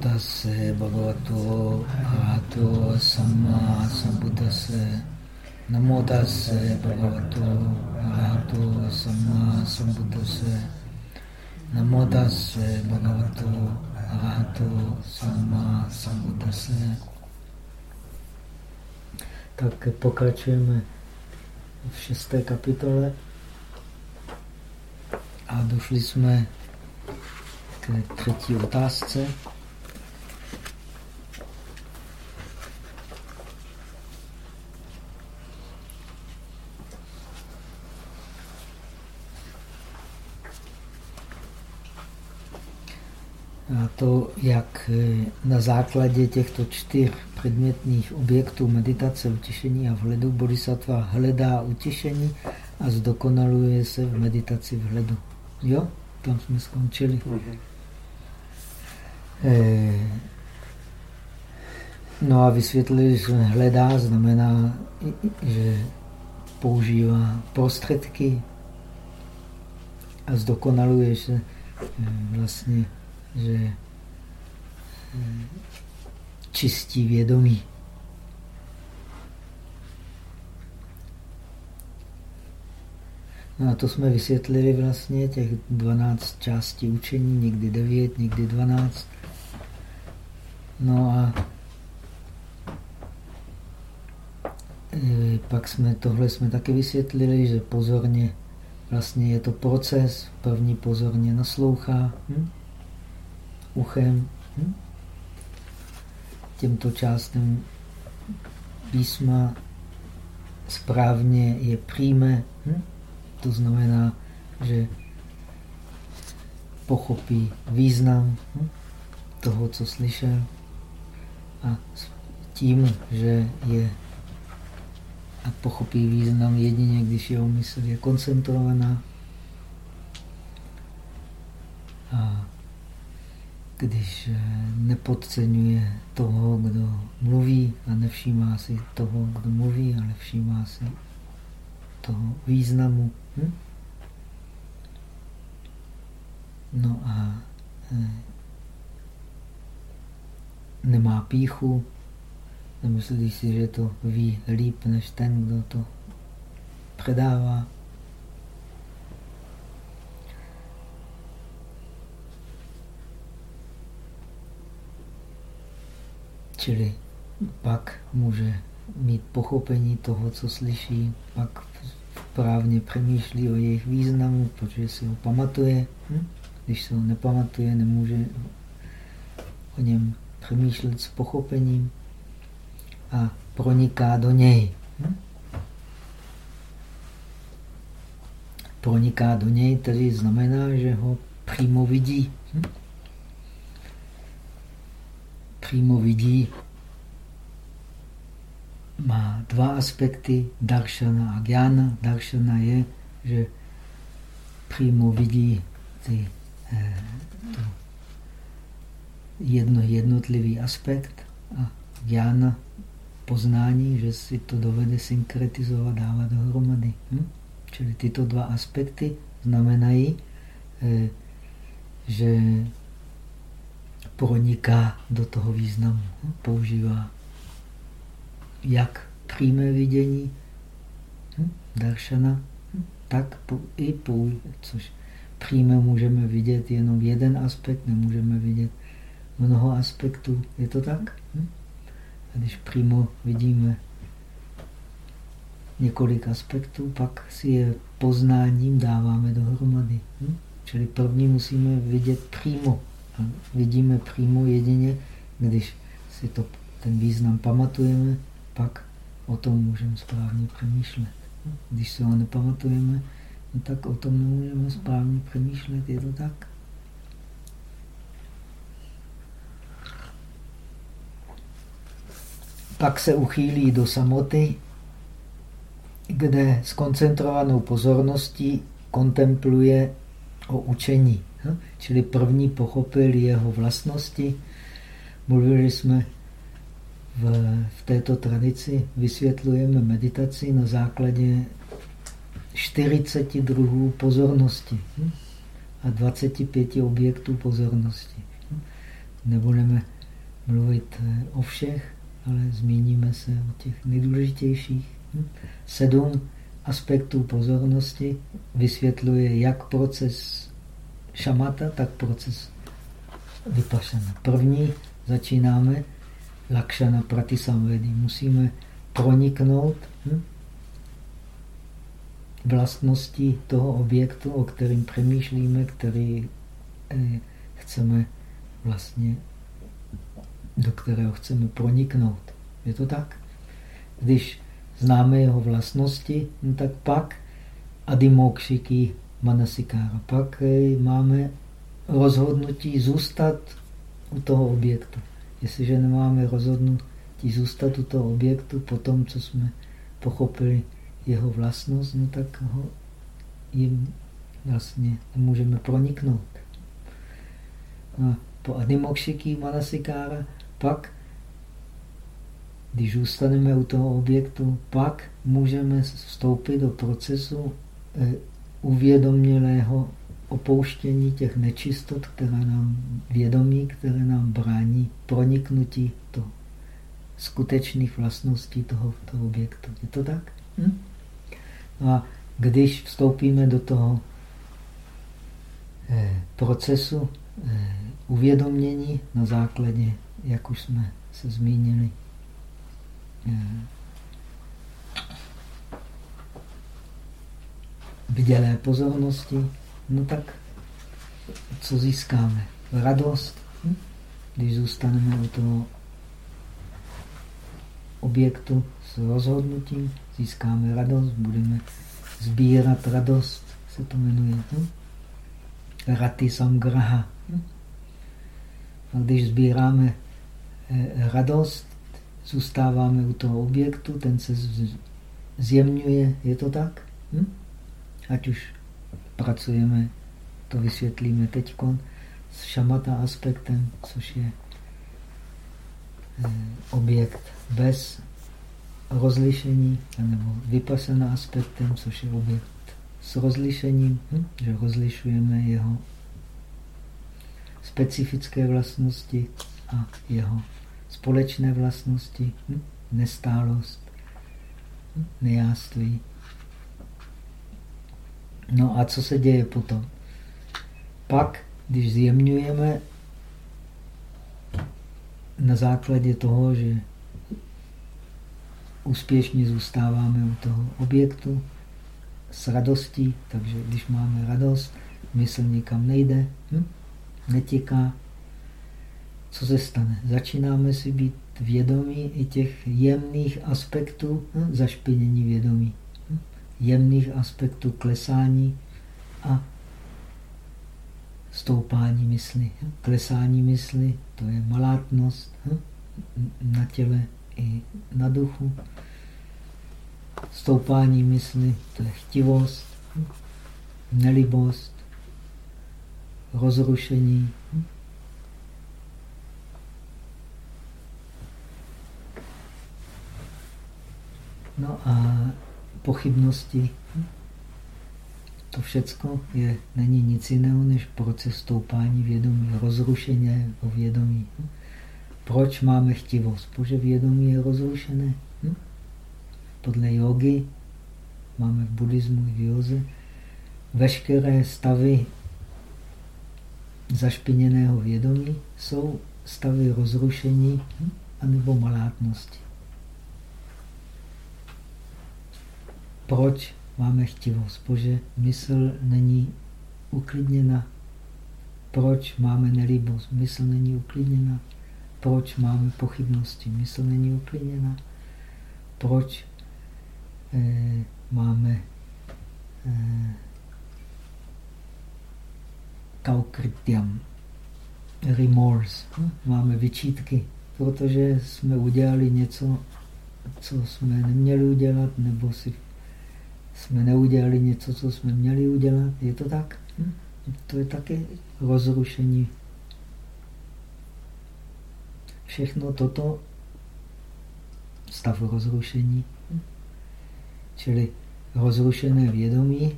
tase bhagavato arahato samma sambuddhase. Namo tase bhagavato arahato samma sambuddhase. Namo tase bhagavato arahato samma sambuddhase. Tak pokračujeme v šesté kapitole a došli jsme k třetí otázce. A to, jak na základě těchto čtyř předmětných objektů meditace, utišení a vhledu bodhisattva hledá utišení a zdokonaluje se v meditaci vhledu. Jo? Tam jsme skončili. -hmm. Eh, no a vysvětlili, že hledá znamená, že používá prostředky a zdokonaluje se eh, vlastně, že eh, čistí vědomí. No a to jsme vysvětlili vlastně těch 12 částí učení, někdy 9, někdy 12. No a e, pak jsme tohle jsme taky vysvětlili, že pozorně vlastně je to proces. První pozorně naslouchá hm? uchem hm? Těmto částem písma správně je přijme. Hm? To znamená, že pochopí význam hm? toho, co slyšel. A tím, že je a pochopí význam jedině, když jeho mysl je koncentrovaná. A když eh, nepodceňuje toho, kdo mluví a nevšímá si toho, kdo mluví, ale všímá si toho významu. Hm? No a eh, nemá píchu, nemyslí si, že to ví líp než ten, kdo to předává. Čili pak může mít pochopení toho, co slyší, pak správně přemýšlí o jejich významu, protože si ho pamatuje. Hm? Když se ho nepamatuje, nemůže o něm přemýšlet s pochopením a proniká do něj. Hm? Proniká do něj tedy znamená, že ho přímo vidí. Přímo vidí má dva aspekty, darshana a gyana. Darshana je, že přímo vidí ty, eh, to jedno, jednotlivý aspekt a gyana poznání, že si to dovede synkretizovat, dávat dohromady. Hm? Čili tyto dva aspekty znamenají, eh, že proniká do toho významu. Hm? Používá jak přímé vidění hm? daršana, hm? tak i půj, což přímé můžeme vidět jenom jeden aspekt, nemůžeme vidět mnoho aspektů. Je to tak? A když přímo vidíme několik aspektů, pak si je poznáním dáváme dohromady. Čili první musíme vidět přímo. Vidíme přímo jedině, když si to, ten význam pamatujeme, pak o tom můžeme správně přemýšlet. Když se ho nepamatujeme, no tak o tom nemůžeme správně přemýšlet. Je to tak? Pak se uchýlí do samoty, kde s koncentrovanou pozorností kontempluje o učení. Čili první pochopil jeho vlastnosti. Mluvili jsme v, v této tradici, vysvětlujeme meditaci na základě 40 druhů pozornosti hm? a 25 objektů pozornosti. Hm? nebudeme mluvit eh, o všech, ale zmíníme se o těch nejdůležitějších. Hm? Sedm aspektů pozornosti vysvětluje jak proces šamata, tak proces vypašana. První začínáme lakšana pratisamvedy. Musíme proniknout hm? vlastnosti toho objektu, o kterým přemýšlíme, který eh, chceme vlastně, do kterého chceme proniknout. Je to tak? Když známe jeho vlastnosti, no tak pak adimokšiky manasikára. Pak eh, máme rozhodnutí zůstat u toho objektu. Jestliže nemáme rozhodnutí zůstat u toho objektu po tom, co jsme pochopili jeho vlastnost, no tak ho jim vlastně nemůžeme proniknout. A po adimokšiky manasikára pak, když zůstaneme u toho objektu, pak můžeme vstoupit do procesu eh, uvědomělého opouštění těch nečistot, které nám vědomí, které nám brání proniknutí do skutečných vlastností toho, toho objektu. Je to tak? Hm? A když vstoupíme do toho eh, procesu eh, uvědomění na základě, jak už jsme se zmínili, eh, vidělé pozornosti, no tak co získáme? Radost. Hm? Když zůstaneme u toho objektu s rozhodnutím, získáme radost, budeme sbírat radost, se to jmenuje. Hm? Rati samgraha. Hm? A když sbíráme eh, radost, zůstáváme u toho objektu, ten se zjemňuje, je to tak? Hm? Ať už pracujeme, to vysvětlíme teď s šamata aspektem, což je eh, objekt bez rozlišení, nebo vypasená aspektem, což je objekt s rozlišením, hm? že rozlišujeme jeho specifické vlastnosti a jeho společné vlastnosti, hm? nestálost, hm? nejáství. No a co se děje potom? Pak, když zjemňujeme na základě toho, že úspěšně zůstáváme u toho objektu s radostí, takže když máme radost, mysl nikam nejde, hm? netěká. Co se stane? Začínáme si být vědomí i těch jemných aspektů hm? zašpinění vědomí? Jemných aspektů klesání a stoupání mysli. Hm? Klesání mysli, to je malátnost hm? na těle i na duchu. Stoupání mysli, to je chtivost, hm? nelibost, rozrušení. No a pochybnosti. To všecko je, není nic jiného než proces stoupání vědomí, rozrušeně o vědomí. Proč máme chtivost? Protože vědomí je rozrušené. Podle jogy, máme v buddhismu i v józe, veškeré stavy zašpiněného vědomí jsou stavy rozrušení anebo malátnosti. Proč máme chtivost? Protože mysl není uklidněna. Proč máme nelíbost? Mysl není uklidněna. Proč máme pochybnosti? Mysl není uklidněna. Proč eh, máme eh, kaukrytyam, remorse, hm? máme vyčítky, protože jsme udělali něco, co jsme neměli udělat, nebo si jsme neudělali něco, co jsme měli udělat. Je to tak? Hm? To je také rozrušení všechno toto stav rozrušení, čili rozrušené vědomí,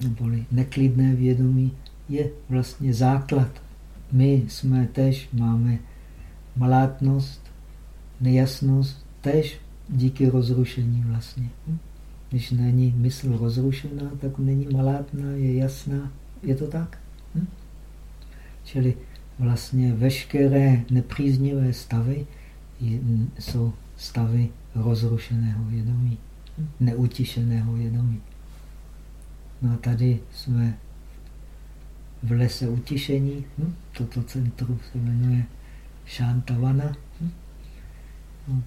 neboli neklidné vědomí, je vlastně základ my jsme tež, máme malátnost, nejasnost, tež díky rozrušení vlastně. Hm? Když není mysl rozrušená, tak není malátná, je jasná. Je to tak? Hm? Čili vlastně veškeré nepříznivé stavy jsou stavy rozrušeného vědomí, neutišeného vědomí. No a tady jsme v lese utišení. Hm? Toto centrum se jmenuje Shantavana. Hm? No.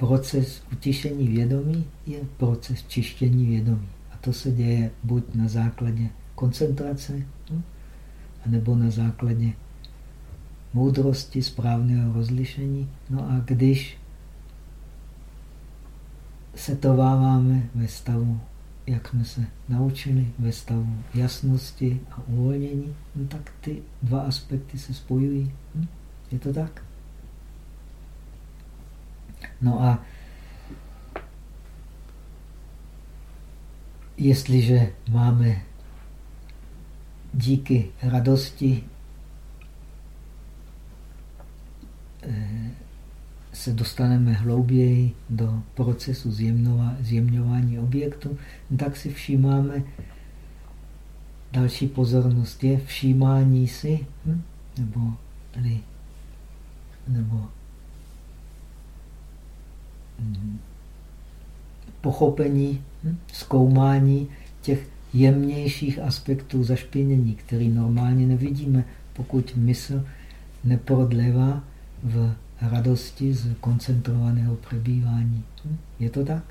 Proces utišení vědomí je proces čištění vědomí. A to se děje buď na základě koncentrace, hm? nebo na základě moudrosti, správného rozlišení. No a když se továváme ve stavu jak jsme se naučili ve stavu jasnosti a uvolnění, no tak ty dva aspekty se spojují. Hm? Je to tak? No a jestliže máme díky radosti eh, se dostaneme hlouběji do procesu zjemňování objektu, tak si všímáme, další pozornost je všímání si, hm? nebo, nebo hm, pochopení, hm? zkoumání těch jemnějších aspektů zašpinění, který normálně nevidíme, pokud mysl neprodlevá v radosti z koncentrovaného přebývání. Hm? Je to tak?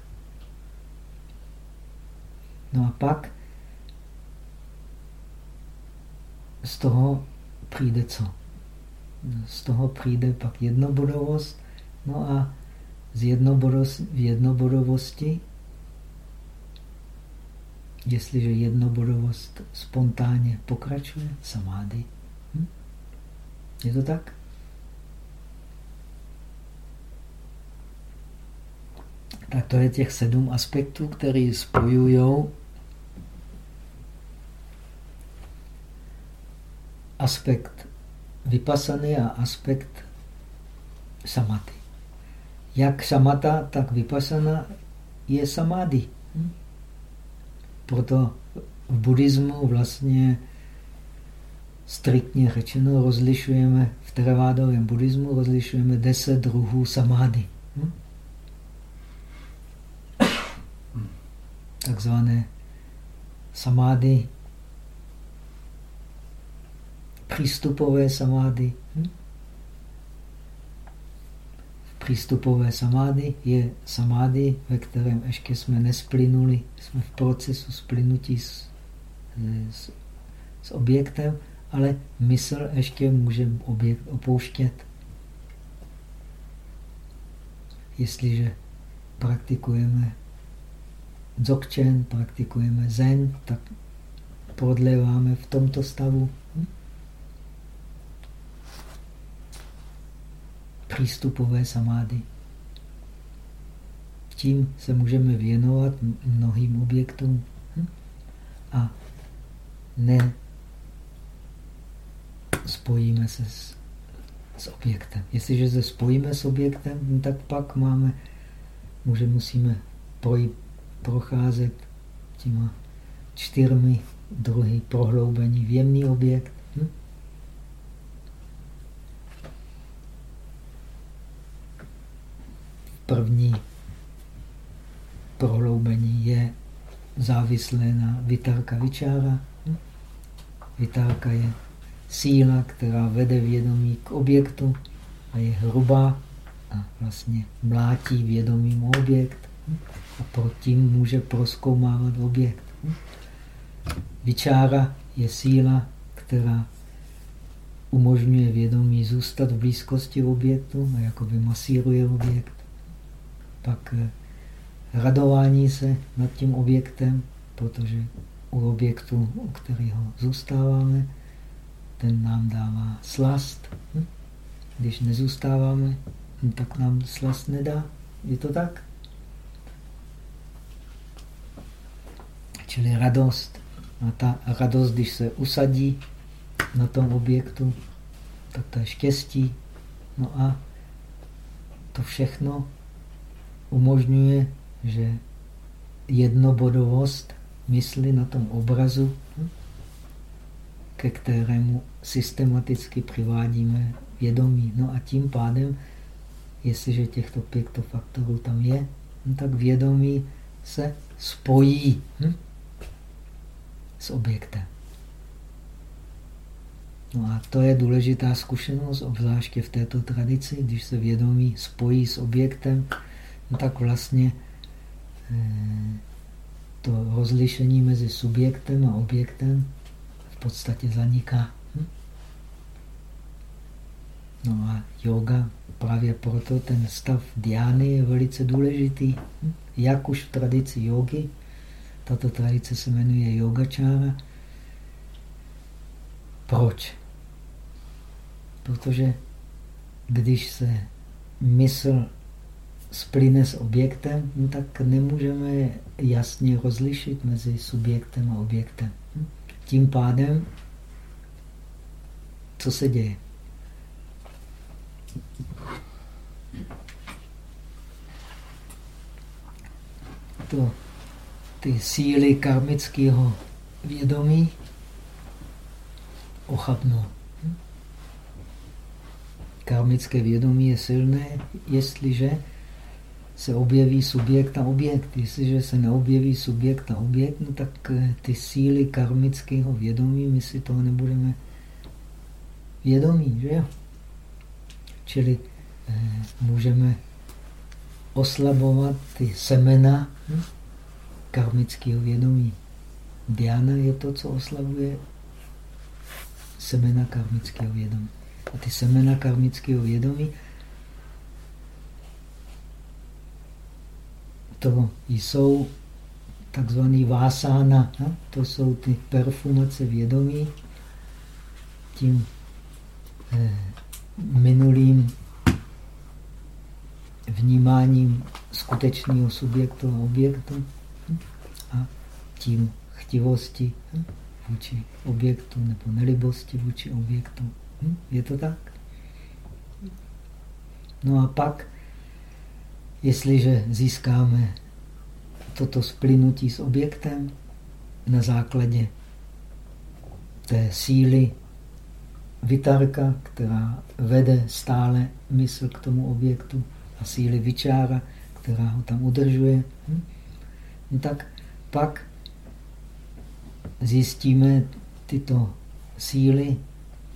No a pak z toho přijde co? Z toho přijde pak jednobodovost. No a z v jednobodovosti, jestliže jednobodovost spontánně pokračuje, samády. Hm? Je to tak? Tak to je těch sedm aspektů, které spojují aspekt vypasany a aspekt samaty. Jak samata, tak vypasana je samády. Proto v buddhismu vlastně striktně řečeno rozlišujeme, v teravádovém buddhismu rozlišujeme deset druhů samády. Takzvané samády, přístupové samády. Hm? Přístupové samády je samády, ve kterém ještě jsme nesplynuli, jsme v procesu splynutí s, s, s objektem, ale mysl ještě může objekt opouštět. Jestliže praktikujeme dzogchen, praktikujeme zen, tak prodléváme v tomto stavu. Přístupové samády. Tím se můžeme věnovat mnohým objektům hm? a ne spojíme se s, s objektem. Jestliže se spojíme s objektem, tak pak máme, může, musíme projít procházet těma čtyřmi druhy prohloubení v jemný objekt. První prohloubení je závislé na vytárka vyčára. Vytárka je síla, která vede vědomí k objektu a je hrubá a vlastně mlátí vědomím objekt a tím může proskoumávat objekt. Vyčára je síla, která umožňuje vědomí zůstat v blízkosti objektu a jakoby masíruje objekt. Pak eh, radování se nad tím objektem, protože u objektu, u kterého zůstáváme, ten nám dává slast. Hm? Když nezůstáváme, tak nám slast nedá. Je to tak? čili radost. A ta radost, když se usadí, na tom objektu, tak to je štěstí. No a to všechno umožňuje, že jednobodovost mysli na tom obrazu, ke kterému systematicky přivádíme vědomí. No a tím pádem, jestliže těchto pěkto faktorů tam je, no tak vědomí se spojí hm? s objektem. No a to je důležitá zkušenost, obzvláště v této tradici, když se vědomí spojí s objektem, no tak vlastně eh, to rozlišení mezi subjektem a objektem v podstatě zaniká. Hm? No a yoga, právě proto ten stav diány je velice důležitý. Hm? Jak už v tradici jogy, tato tradice se jmenuje yogačára. Proč? Protože když se mysl splyne s objektem, no tak nemůžeme jasně rozlišit mezi subjektem a objektem. Tím pádem, co se děje? To, ty síly karmického vědomí ochabnou. Karmické vědomí je silné, jestliže se objeví subjekt a objekt. Jestliže se neobjeví subjekt a objekt, no tak eh, ty síly karmického vědomí, my si toho nebudeme vědomí, že jo? Čili eh, můžeme oslabovat ty semena hm, karmického vědomí. Diana je to, co oslabuje semena karmického vědomí. A ty semena karmického vědomí to jsou takzvaný vásána, to jsou ty perfumace vědomí, tím eh, minulým vnímáním skutečného subjektu a objektu a tím chtivosti vůči objektu nebo nelibosti vůči objektu. Je to tak? No a pak Jestliže získáme toto splynutí s objektem na základě té síly vytarka, která vede stále mysl k tomu objektu a síly vyčára, která ho tam udržuje, hm? tak pak zjistíme tyto síly,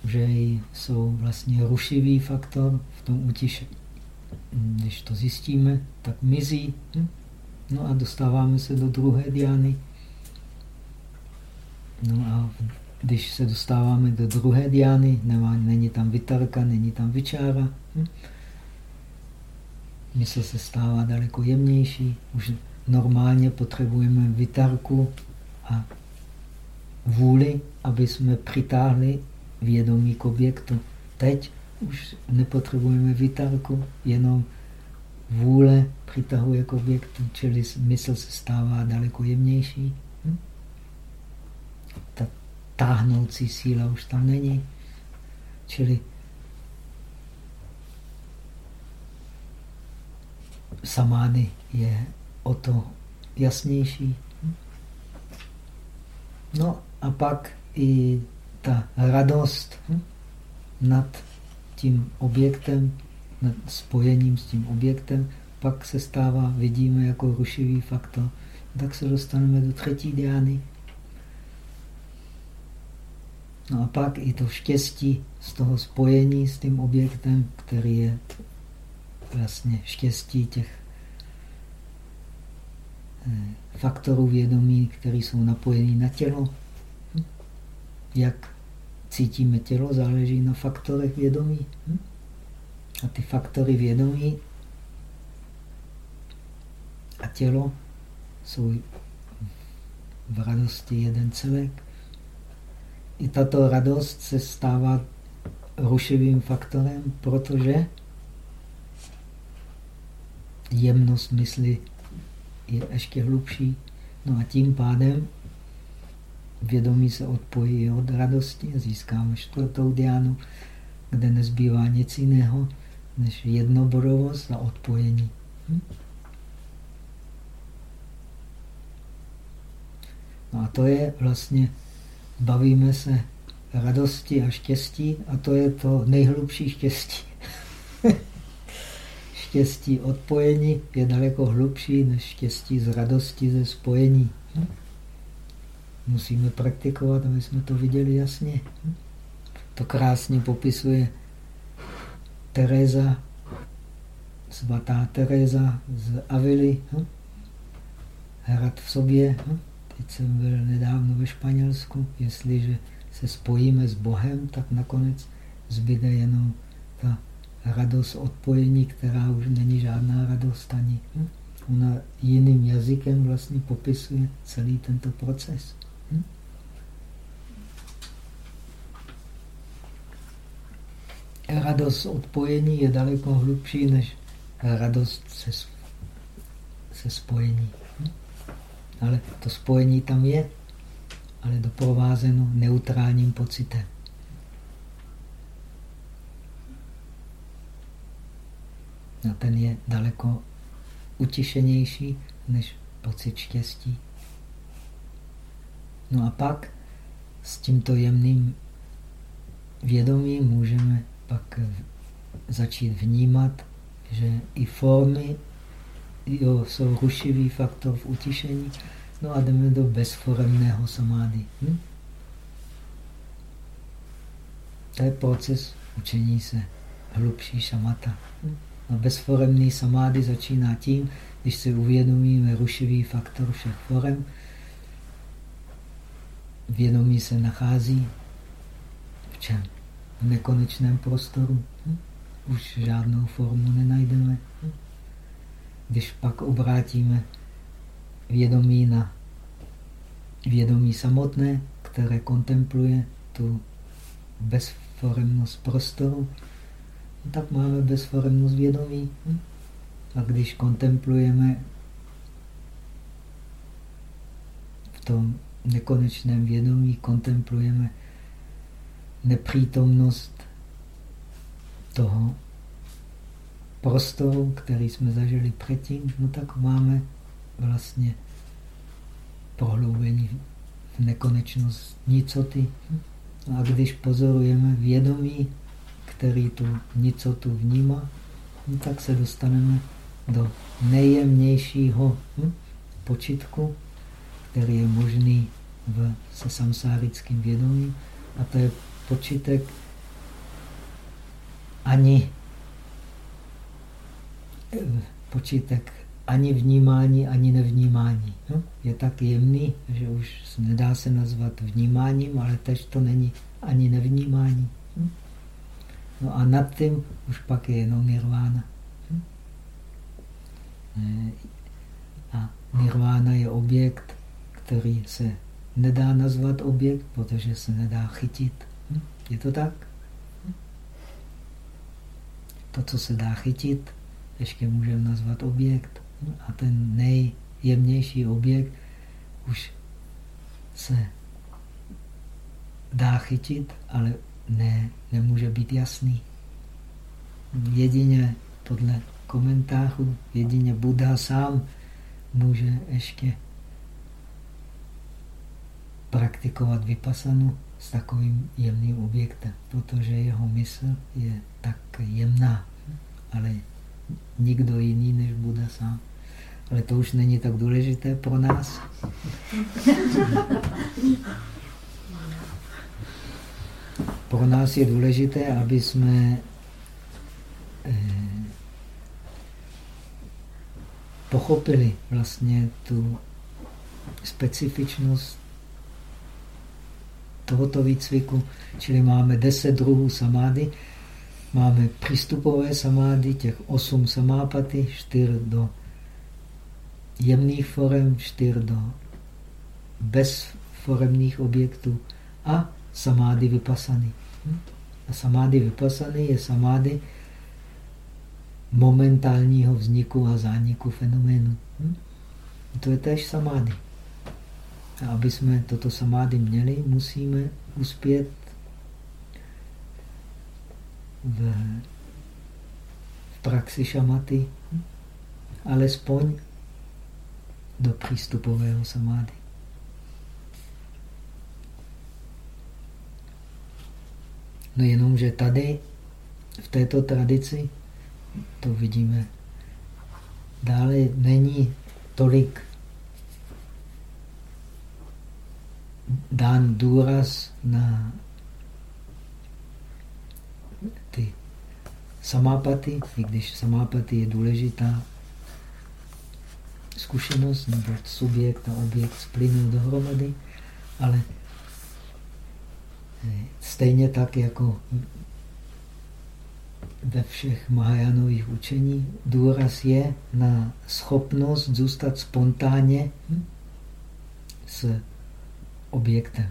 že jsou vlastně rušivý faktor v tom utišení když to zjistíme, tak mizí. Hm? No a dostáváme se do druhé diány. No a když se dostáváme do druhé diány, nemá, není tam vytarka, není tam vyčára. Hm? Mysl se stává daleko jemnější. Už normálně potřebujeme vytarku a vůli, aby jsme přitáhli vědomí k objektu. Teď už nepotřebujeme vytarku, jenom vůle přitahuje k objektu, čili mysl se stává daleko jemnější. Hm? Ta táhnoucí síla už tam není. Čili samády je o to jasnější. Hm? No a pak i ta radost hm? nad tím objektem, spojením s tím objektem, pak se stává, vidíme jako rušivý faktor, tak se dostaneme do třetí diány. No a pak i to štěstí z toho spojení s tím objektem, který je vlastně štěstí těch eh, faktorů vědomí, které jsou napojeny na tělo. Hm? Jak cítíme tělo, záleží na faktorech vědomí. Hm? A ty faktory vědomí a tělo jsou v radosti jeden celek. I tato radost se stává rušivým faktorem, protože jemnost mysli je ještě hlubší. No a tím pádem vědomí se odpojí od radosti a získáme čtvrtou diánu, kde nezbývá nic jiného než jednoborovost a odpojení. Hm? No a to je vlastně, bavíme se radosti a štěstí a to je to nejhlubší štěstí. štěstí odpojení je daleko hlubší než štěstí z radosti ze spojení. Hm? Musíme praktikovat, aby jsme to viděli jasně. To krásně popisuje Teresa, svatá Teresa z Avily. Hrad v sobě. Teď jsem byl nedávno ve Španělsku. Jestliže se spojíme s Bohem, tak nakonec zbyde jenom ta radost odpojení, která už není žádná radost ani. Ona jiným jazykem vlastně popisuje celý tento proces. Radost odpojení je daleko hlubší než radost se, se spojení. Hm? Ale to spojení tam je, ale doprovázeno neutrálním pocitem. A ten je daleko utišenější než pocit štěstí. No a pak s tímto jemným vědomím můžeme pak začít vnímat, že i formy jo, jsou rušivý faktor v utišení, no a jdeme do bezforemného samády. Hm? To je proces učení se hlubší šamata. Hm? A bezforemný samády začíná tím, když si uvědomíme rušivý faktor všech forem, vědomí se nachází v čem? Nekonečném prostoru. Hm? Už žádnou formu nenajdeme. Hm? Když pak obrátíme vědomí na vědomí samotné, které kontempluje tu bezforemnost prostoru, tak máme bezforemnost vědomí. Hm? A když kontemplujeme v tom nekonečném vědomí, kontemplujeme nepřítomnost toho prostoru, který jsme zažili předtím, no tak máme vlastně prohloubení v nekonečnost nicoty. A když pozorujeme vědomí, který tu nicotu vnímá, no tak se dostaneme do nejjemnějšího hm, počitku, který je možný v, se samsárickým vědomím. A to je počitek ani eh, počítek ani vnímání, ani nevnímání. No, je tak jemný, že už nedá se nazvat vnímáním, ale tež to není ani nevnímání. Hm? No a nad tím už pak je jenom nirvána. Hm? A nirvána je objekt, který se nedá nazvat objekt, protože se nedá chytit. Je to tak? To, co se dá chytit, ještě můžeme nazvat objekt. A ten nejjemnější objekt už se dá chytit, ale ne, nemůže být jasný. Jedině podle komentářů, jedině Buddha sám může ještě praktikovat vypasanu s takovým jemným objektem, protože jeho mysl je tak jemná, ale nikdo jiný než Buddha sám. Ale to už není tak důležité pro nás. Pro nás je důležité, aby jsme eh, pochopili vlastně tu specifičnost tohoto výcviku, čili máme deset druhů samády, máme přístupové samády, těch osm samápaty, čtyř do jemných forem, čtyř do bezforemných objektů a samády vypasany. A samády vypasany je samády momentálního vzniku a zániku fenoménu. To je též samády. A aby jsme toto samády měli, musíme uspět v, v praxi šamaty alespoň do přístupového samády. No jenomže tady, v této tradici, to vidíme dále, není tolik dán důraz na ty samápaty, i když samápaty je důležitá zkušenost, nebo subjekt a objekt splynou dohromady, ale eh, stejně tak jako ve všech Mahajánových učení důraz je na schopnost zůstat spontánně s objektem.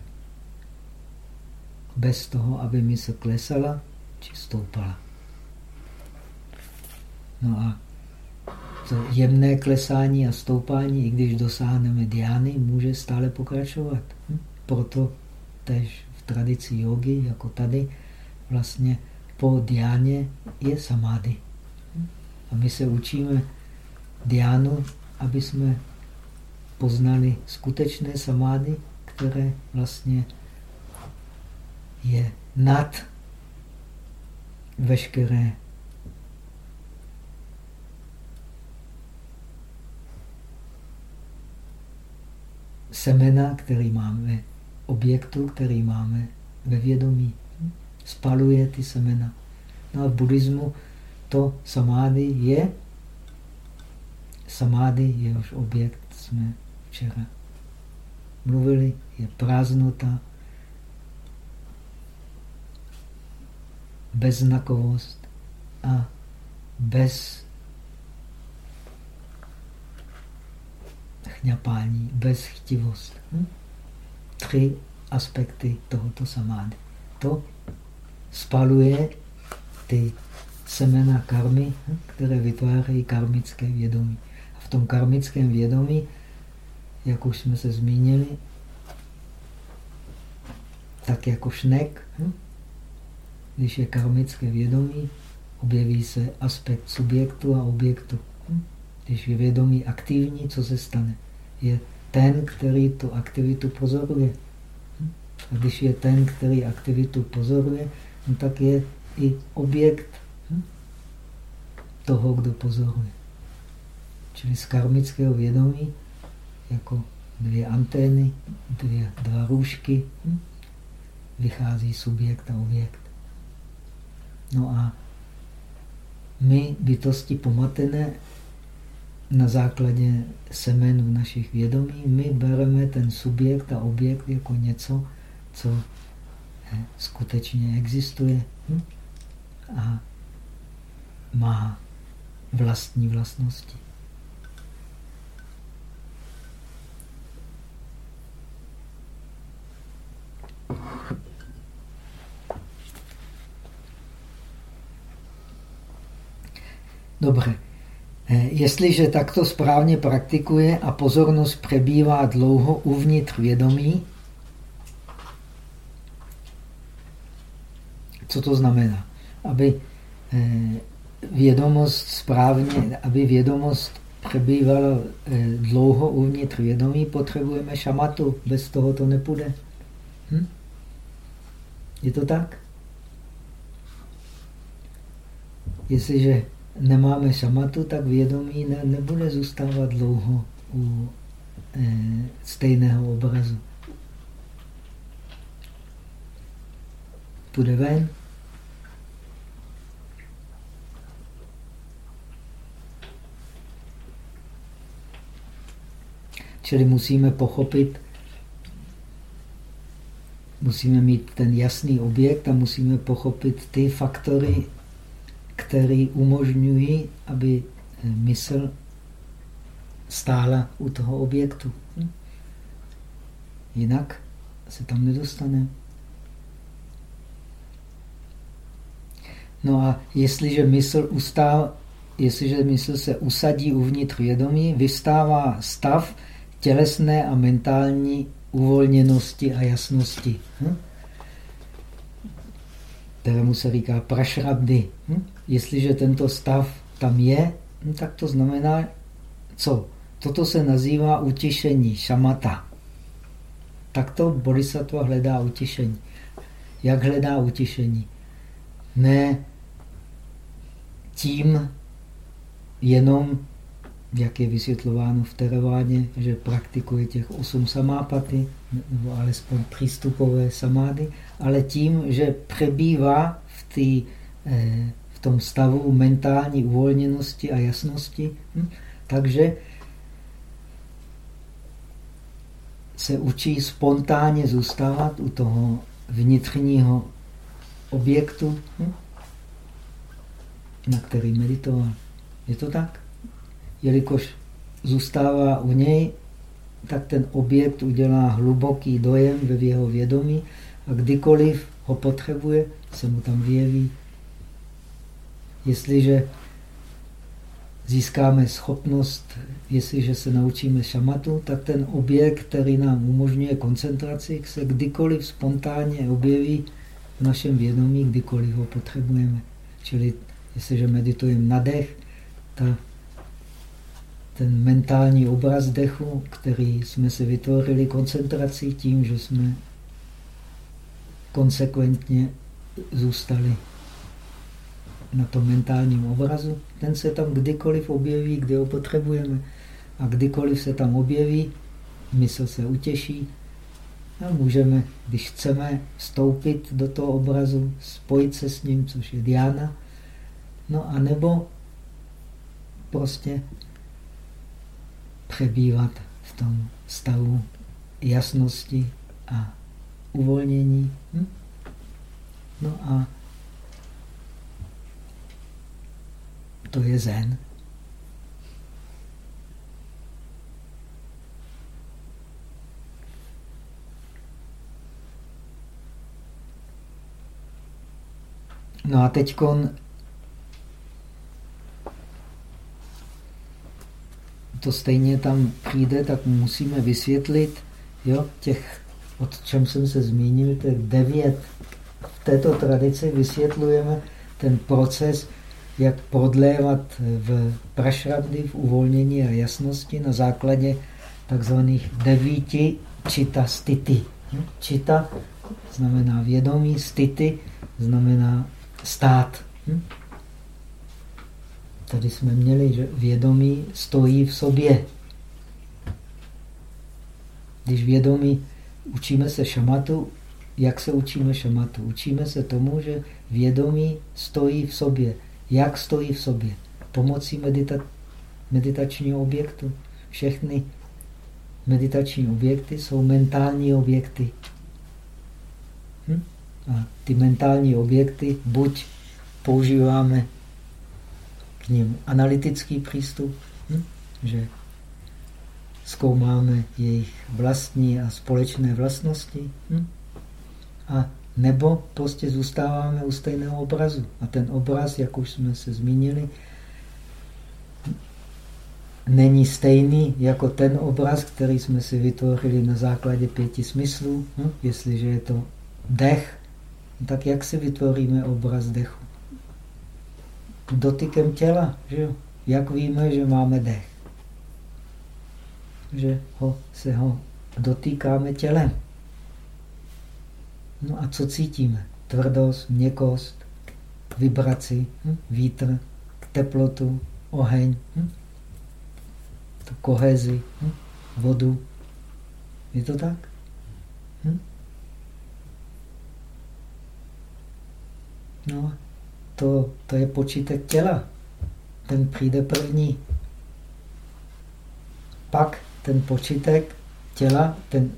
Bez toho, aby mi se klesala či stoupala. No a to jemné klesání a stoupání, i když dosáhneme diány, může stále pokračovat. Hm? Proto tež v tradici jogy, jako tady, vlastně po diáně je samády. Hm? A my se učíme diánu, aby jsme poznali skutečné samády, které vlastně je nad veškeré semena, který máme, objektu, který máme ve vědomí. Spaluje ty semena. No a v buddhismu to samády je, samády, jehož objekt jsme včera mluvili, je prázdnota, beznakovost a bez chňapání, bezchtivost. Hm? Tři aspekty tohoto samády. To spaluje ty semena karmy, hm? které vytvářejí karmické vědomí. A v tom karmickém vědomí, jak už jsme se zmínili, tak jako šnek, hm? když je karmické vědomí, objeví se aspekt subjektu a objektu. Hm? Když je vědomí aktivní, co se stane? je ten, který tu aktivitu pozoruje. A když je ten, který aktivitu pozoruje, no tak je i objekt toho, kdo pozoruje. Čili z karmického vědomí, jako dvě antény, dvě, dva růžky, vychází subjekt a objekt. No a my, bytosti pomatené, na základě semen v našich vědomí, my bereme ten subjekt a objekt jako něco, co eh, skutečně existuje hm? a má vlastní vlastnosti. Dobře. Eh, jestliže takto správně praktikuje a pozornost přebývá dlouho uvnitř vědomí, co to znamená? Aby eh, vědomost správně, aby vědomost přebývala eh, dlouho uvnitř vědomí, potřebujeme šamatu. Bez toho to nepůjde. Hm? Je to tak? Jestliže nemáme šamatu, tak vědomí ne, nebude zůstávat dlouho u e, stejného obrazu. Půjde ven. Čili musíme pochopit, musíme mít ten jasný objekt a musíme pochopit ty faktory, které umožňují, aby eh, mysl stála u toho objektu. Hm? Jinak se tam nedostane. No a jestliže mysl ustál, jestliže mysl se usadí uvnitř vědomí, vystává stav tělesné a mentální uvolněnosti a jasnosti. Hm? Kterému se říká prašrabdy. Hm? Jestliže tento stav tam je, hm, tak to znamená, co? Toto se nazývá utišení, šamata. Takto bodhisattva hledá utišení. Jak hledá utišení? Ne tím jenom, jak je vysvětlováno v Teraváně, že praktikuje těch osm samápaty, nebo alespoň přístupové samády, ale tím, že přebývá v, tý, eh, v tom stavu mentální uvolněnosti a jasnosti, hm? takže se učí spontánně zůstávat u toho vnitřního objektu, hm? na který meditoval. Je to tak? Jelikož zůstává u něj, tak ten objekt udělá hluboký dojem ve jeho vědomí a kdykoliv ho potřebuje, se mu tam vyjeví. Jestliže získáme schopnost, jestliže se naučíme šamatu, tak ten objekt, který nám umožňuje koncentraci, se kdykoliv spontánně objeví v našem vědomí, kdykoliv ho potřebujeme. Čili jestliže meditujeme na dech, ta, ten mentální obraz dechu, který jsme si vytvořili koncentrací tím, že jsme konsekventně zůstali na tom mentálním obrazu, ten se tam kdykoliv objeví, kdy ho potřebujeme. A kdykoliv se tam objeví, mysl se utěší a můžeme, když chceme, vstoupit do toho obrazu, spojit se s ním, což je diana, no a nebo prostě přebývat v tom stavu jasnosti a uvolnění. Hm? No a to je zen. No a teď to stejně tam přijde, tak musíme vysvětlit, jo, těch, o čem jsem se zmínil, těch devět. V této tradici vysvětlujeme ten proces, jak prodlévat v prašrabdy, v uvolnění a jasnosti na základě takzvaných devíti čita stity. Čita znamená vědomí, stity znamená stát. Tady jsme měli, že vědomí stojí v sobě. Když vědomí učíme se šamatu, jak se učíme šamatu? Učíme se tomu, že vědomí stojí v sobě. Jak stojí v sobě? Pomocí medita meditačního objektu. Všechny meditační objekty jsou mentální objekty. Hm? A ty mentální objekty buď používáme k ním analytický přístup, hm? že zkoumáme jejich vlastní a společné vlastnosti, hm? a nebo prostě zůstáváme u stejného obrazu. A ten obraz, jak už jsme se zmínili, není stejný jako ten obraz, který jsme si vytvořili na základě pěti smyslů. Hm? Jestliže je to dech, tak jak si vytvoříme obraz dechu? Dotykem těla. Že jo? Jak víme, že máme dech? Že ho, se ho dotýkáme tělem. No a co cítíme? Tvrdost, měkost, vibraci, hm? vítr, teplotu, oheň, hm? kohezi, hm? vodu. Je to tak? Hm? No, to, to je počítek těla. Ten přijde první. Pak ten počítek těla, ten,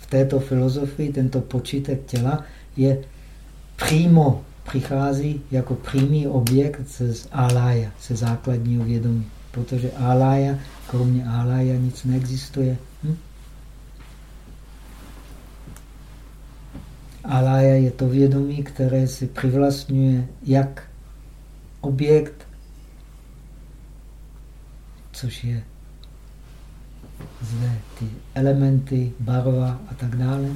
v této filozofii tento počítek těla je přímo přichází jako přímý objekt z alája, ze základního vědomí. Protože alája, kromě alája nic neexistuje. Hm? Alája je to vědomí, které si přivlastňuje jak objekt, což je zde ty elementy, barva a tak dále,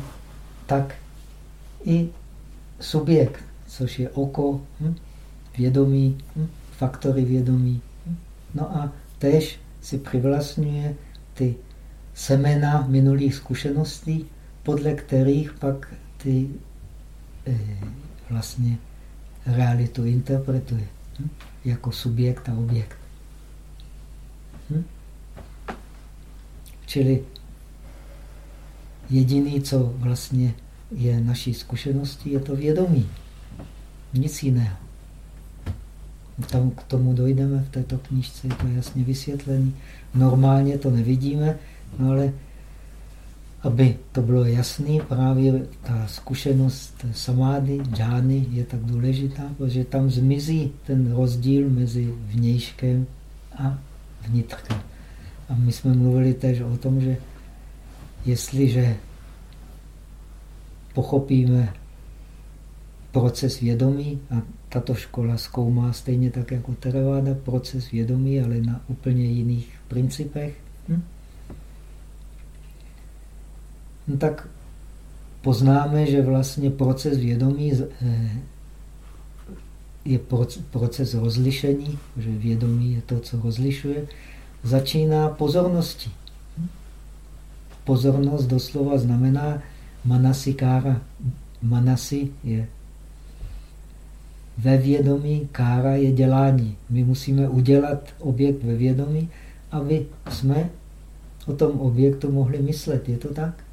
tak i subjekt, což je oko, hm? vědomí, hm? faktory vědomí. No a tež si přivlastňuje ty semena minulých zkušeností, podle kterých pak ty eh, vlastně realitu interpretuje hm? jako subjekt a objekt. Hm? Čili jediný, co vlastně je naší zkušeností, je to vědomí. Nic jiného. Tam k tomu dojdeme v této knižce, je to jasně vysvětlené. Normálně to nevidíme, no ale aby to bylo jasné, právě ta zkušenost samády, džány je tak důležitá, protože tam zmizí ten rozdíl mezi vnějškem a vnitřkem. A my jsme mluvili tež o tom, že jestliže pochopíme proces vědomí, a tato škola zkoumá stejně tak jako Theravada proces vědomí, ale na úplně jiných principech, hm? No tak poznáme, že vlastně proces vědomí eh, je proces rozlišení, že vědomí je to, co rozlišuje, začíná pozorností. Pozornost doslova znamená manasikára. Manasi je ve vědomí, kára je dělání. My musíme udělat objekt ve vědomí, aby jsme o tom objektu mohli myslet. Je to tak?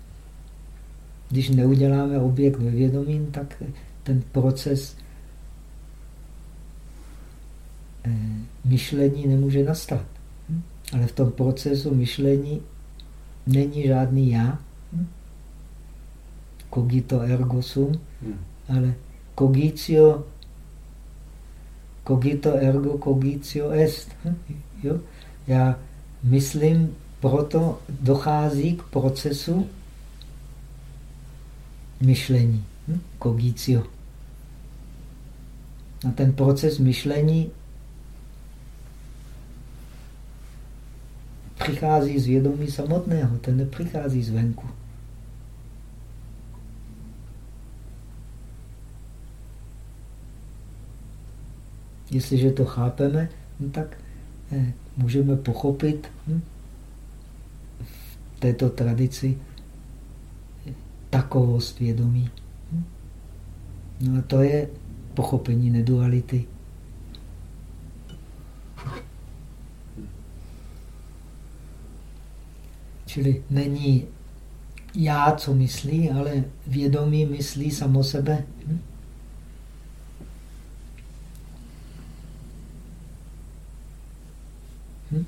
Když neuděláme objekt ve vědomí, tak ten proces eh, myšlení nemůže nastat. Ale v tom procesu myšlení není žádný já. Cogito ergo sum, ale cogitio, cogito ergo cogitio est. Jo? Já myslím, proto dochází k procesu myšlení, hm? cogitio. A ten proces myšlení přichází z vědomí samotného, ten nepřichází zvenku. Jestliže to chápeme, no tak eh, můžeme pochopit hm, v této tradici takovost vědomí. Hm? No a to je pochopení neduality. Čili není já, co myslí, ale vědomí myslí samo sebe. Hm? Hm?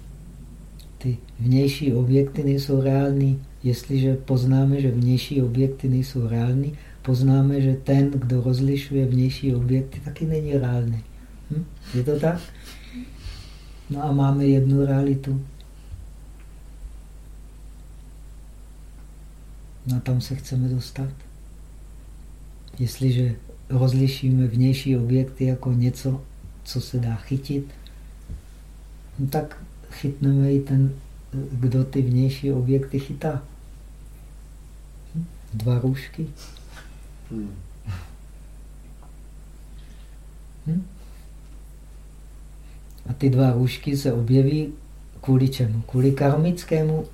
Ty vnější objekty nejsou reální. Jestliže poznáme, že vnější objekty nejsou reální, poznáme, že ten, kdo rozlišuje vnější objekty, taky není reálný. Hm? Je to tak? No a máme jednu realitu. No a tam se chceme dostat. Jestliže rozlišíme vnější objekty jako něco, co se dá chytit, no tak chytneme i ten, kdo ty vnější objekty chytá. Dva růžky. Hmm. Hm? A ty dva růžky se objeví kvůli čemu? Kvůli karmickému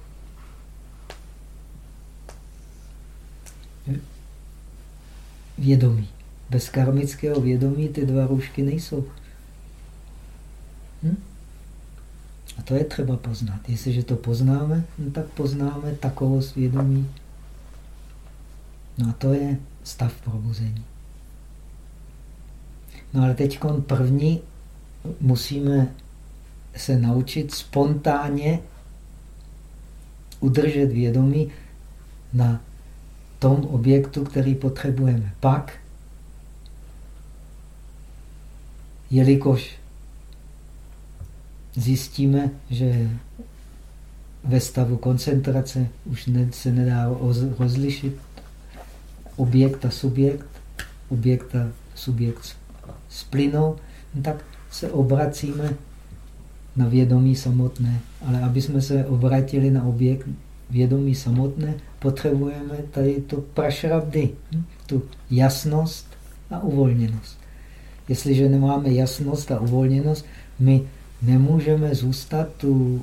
vědomí. Bez karmického vědomí ty dva růžky nejsou. Hm? A to je třeba poznat. Jestliže to poznáme, no tak poznáme takovost vědomí. No a to je stav probuzení. No ale teď první musíme se naučit spontánně udržet vědomí na tom objektu, který potřebujeme. Pak, jelikož zjistíme, že ve stavu koncentrace už se nedá rozlišit objekt a subjekt, objekt a subjekt splynou, no tak se obracíme na vědomí samotné. Ale aby jsme se obratili na objekt vědomí samotné, potřebujeme tady to prašrabdy, hm? tu jasnost a uvolněnost. Jestliže nemáme jasnost a uvolněnost, my nemůžeme zůstat tu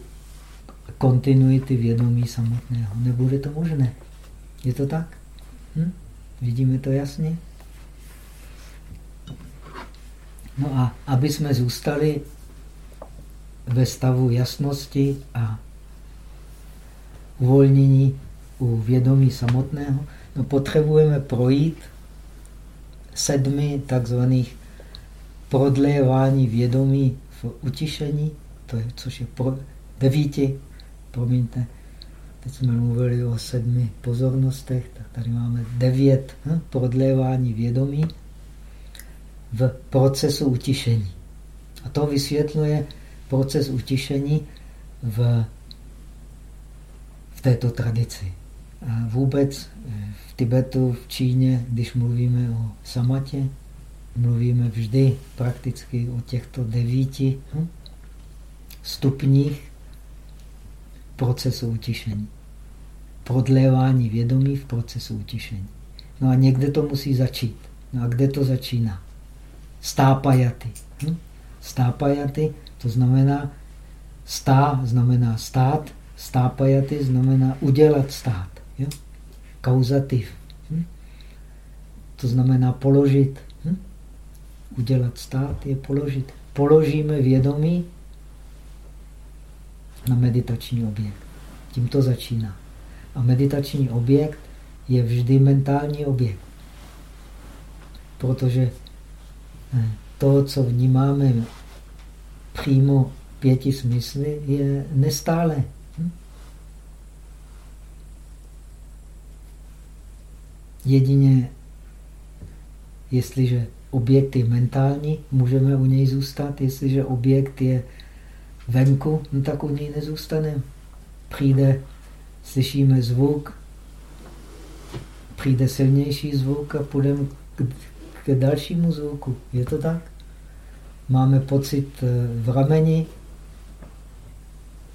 kontinuity vědomí samotného. Nebude to možné. Je to tak? Hm? Vidíme to jasně? No a aby jsme zůstali ve stavu jasnosti a uvolnění u vědomí samotného, no potřebujeme projít sedmi takzvaných prodlévání vědomí v utišení, to je, což je pro, devíti, promiňte, teď jsme mluvili o sedmi pozornostech, tak tady máme devět hm, prodlévání vědomí v procesu utišení. A to vysvětluje proces utišení v, v této tradici. A vůbec v Tibetu, v Číně, když mluvíme o samatě, mluvíme vždy prakticky o těchto devíti hm, stupních procesu utišení. Prodlévání vědomí v procesu utišení. No a někde to musí začít. No a kde to začíná? Stápajaty. Hm? Stápajaty, to znamená stá znamená stát, stápajaty znamená udělat stát. Jo? Kauzativ. Hm? To znamená položit. Hm? Udělat stát je položit. Položíme vědomí na meditační objekt. Tím to začíná. A meditační objekt je vždy mentální objekt. Protože eh, to, co vnímáme přímo pěti smysly, je nestále. Hm? Jedině, jestliže objekt je mentální, můžeme u něj zůstat. Jestliže objekt je venku, no tak u něj nezůstaneme. Přijde, slyšíme zvuk, přijde silnější zvuk a půjdeme k, k dalšímu zvuku. Je to tak? Máme pocit eh, v rameni,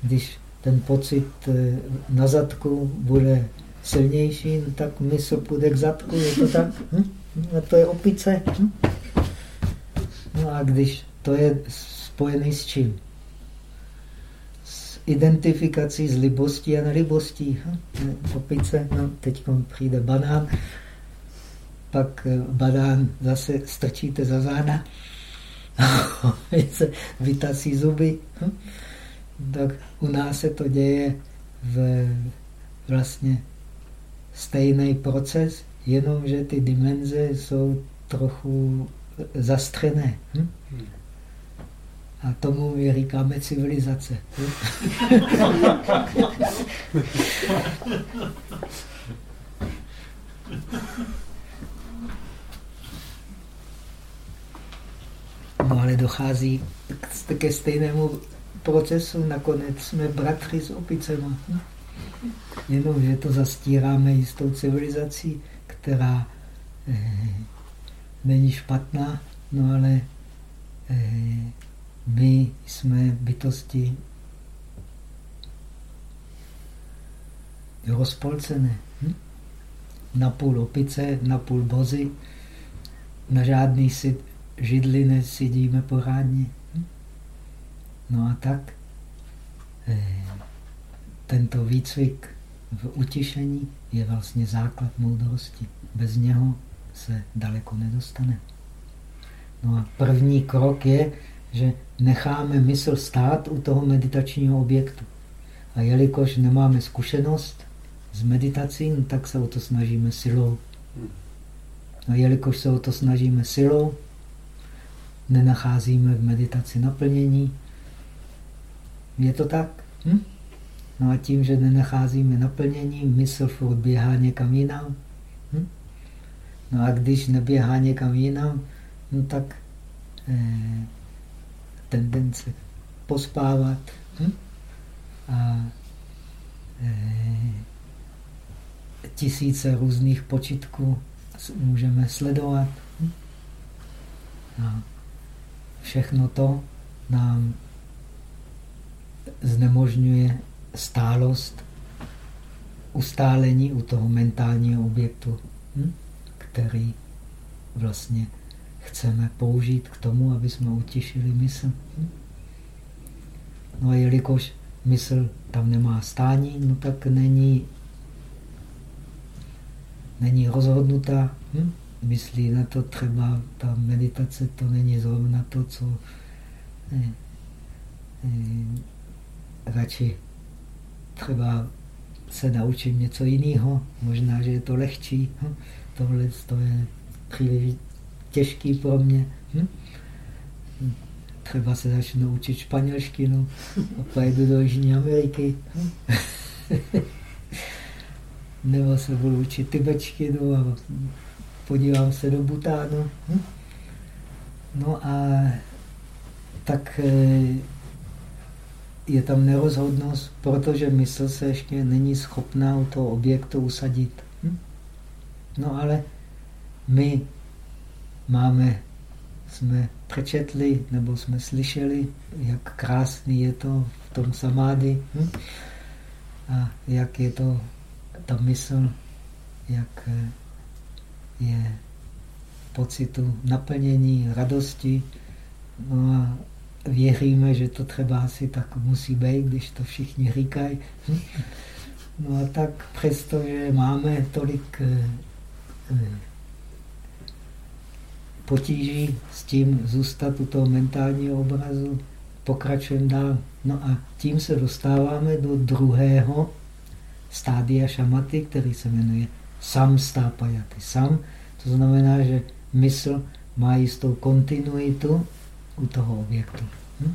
když ten pocit eh, na zadku bude silnější, no tak mysl půjde k zadku, je to tak? Hm? A to je opice. Hm? No a když to je spojený s čím? Identifikací s libostí a nelibostí. Opice, no, teď přijde banán, pak eh, banán zase strčíte za záda, opice vytasí zuby. Tak u nás se to děje v vlastně stejný proces, jenomže ty dimenze jsou trochu zastřené. Hm? A tomu my říkáme civilizace. No ale dochází ke stejnému procesu. Nakonec jsme bratři s opicema. Jenomže to zastíráme jistou civilizací, která eh, není špatná, no ale eh, my jsme bytosti rozpolcené. Hm? Napůl opice, napůl bozy. Na žádný si židli nesidíme pořádně. Hm? No a tak eh, tento výcvik v utišení je vlastně základ moudrosti. Bez něho se daleko nedostane. No a první krok je, že necháme mysl stát u toho meditačního objektu. A jelikož nemáme zkušenost s meditací, no tak se o to snažíme silou. A jelikož se o to snažíme silou, nenacházíme v meditaci naplnění. Je to tak? Hm? No a tím, že nenacházíme naplnění, mysl furt běhá někam jinam. Hm? No a když neběhá někam jinam, no tak eh, tendence pospávat hm? a e, tisíce různých počitků můžeme sledovat. Hm? A všechno to nám znemožňuje stálost, ustálení u toho mentálního objektu, hm? který vlastně chceme použít k tomu, aby jsme utišili mysl. No a jelikož mysl tam nemá stání, no tak není, není rozhodnutá. Hm? Myslí na to třeba, ta meditace to není zrovna to, co eh, eh, radši třeba se naučím něco jiného, možná, že je to lehčí. Hm? Tohle to je příliš těžký pro mě. Hm? Třeba se začnu učit španělštinu a pojedu do Jižní Ameriky. Hm? Nebo se budu učit tibetštinu a podívám se do Butánu. Hm? No a tak eh, je tam nerozhodnost, protože mysl se ještě není schopná u toho objektu usadit. Hm? No ale my máme, jsme přečetli nebo jsme slyšeli, jak krásný je to v tom samády hm? a jak je to ta mysl, jak eh, je pocitu naplnění, radosti. No a věříme, že to třeba asi tak musí být, když to všichni říkají. No a tak přestože máme tolik eh, eh, potíží s tím zůstat u toho mentálního obrazu, pokračujeme dál. No a tím se dostáváme do druhého stádia šamaty, který se jmenuje sam stápajaty. Sam, to znamená, že mysl má jistou kontinuitu u toho objektu. Hm?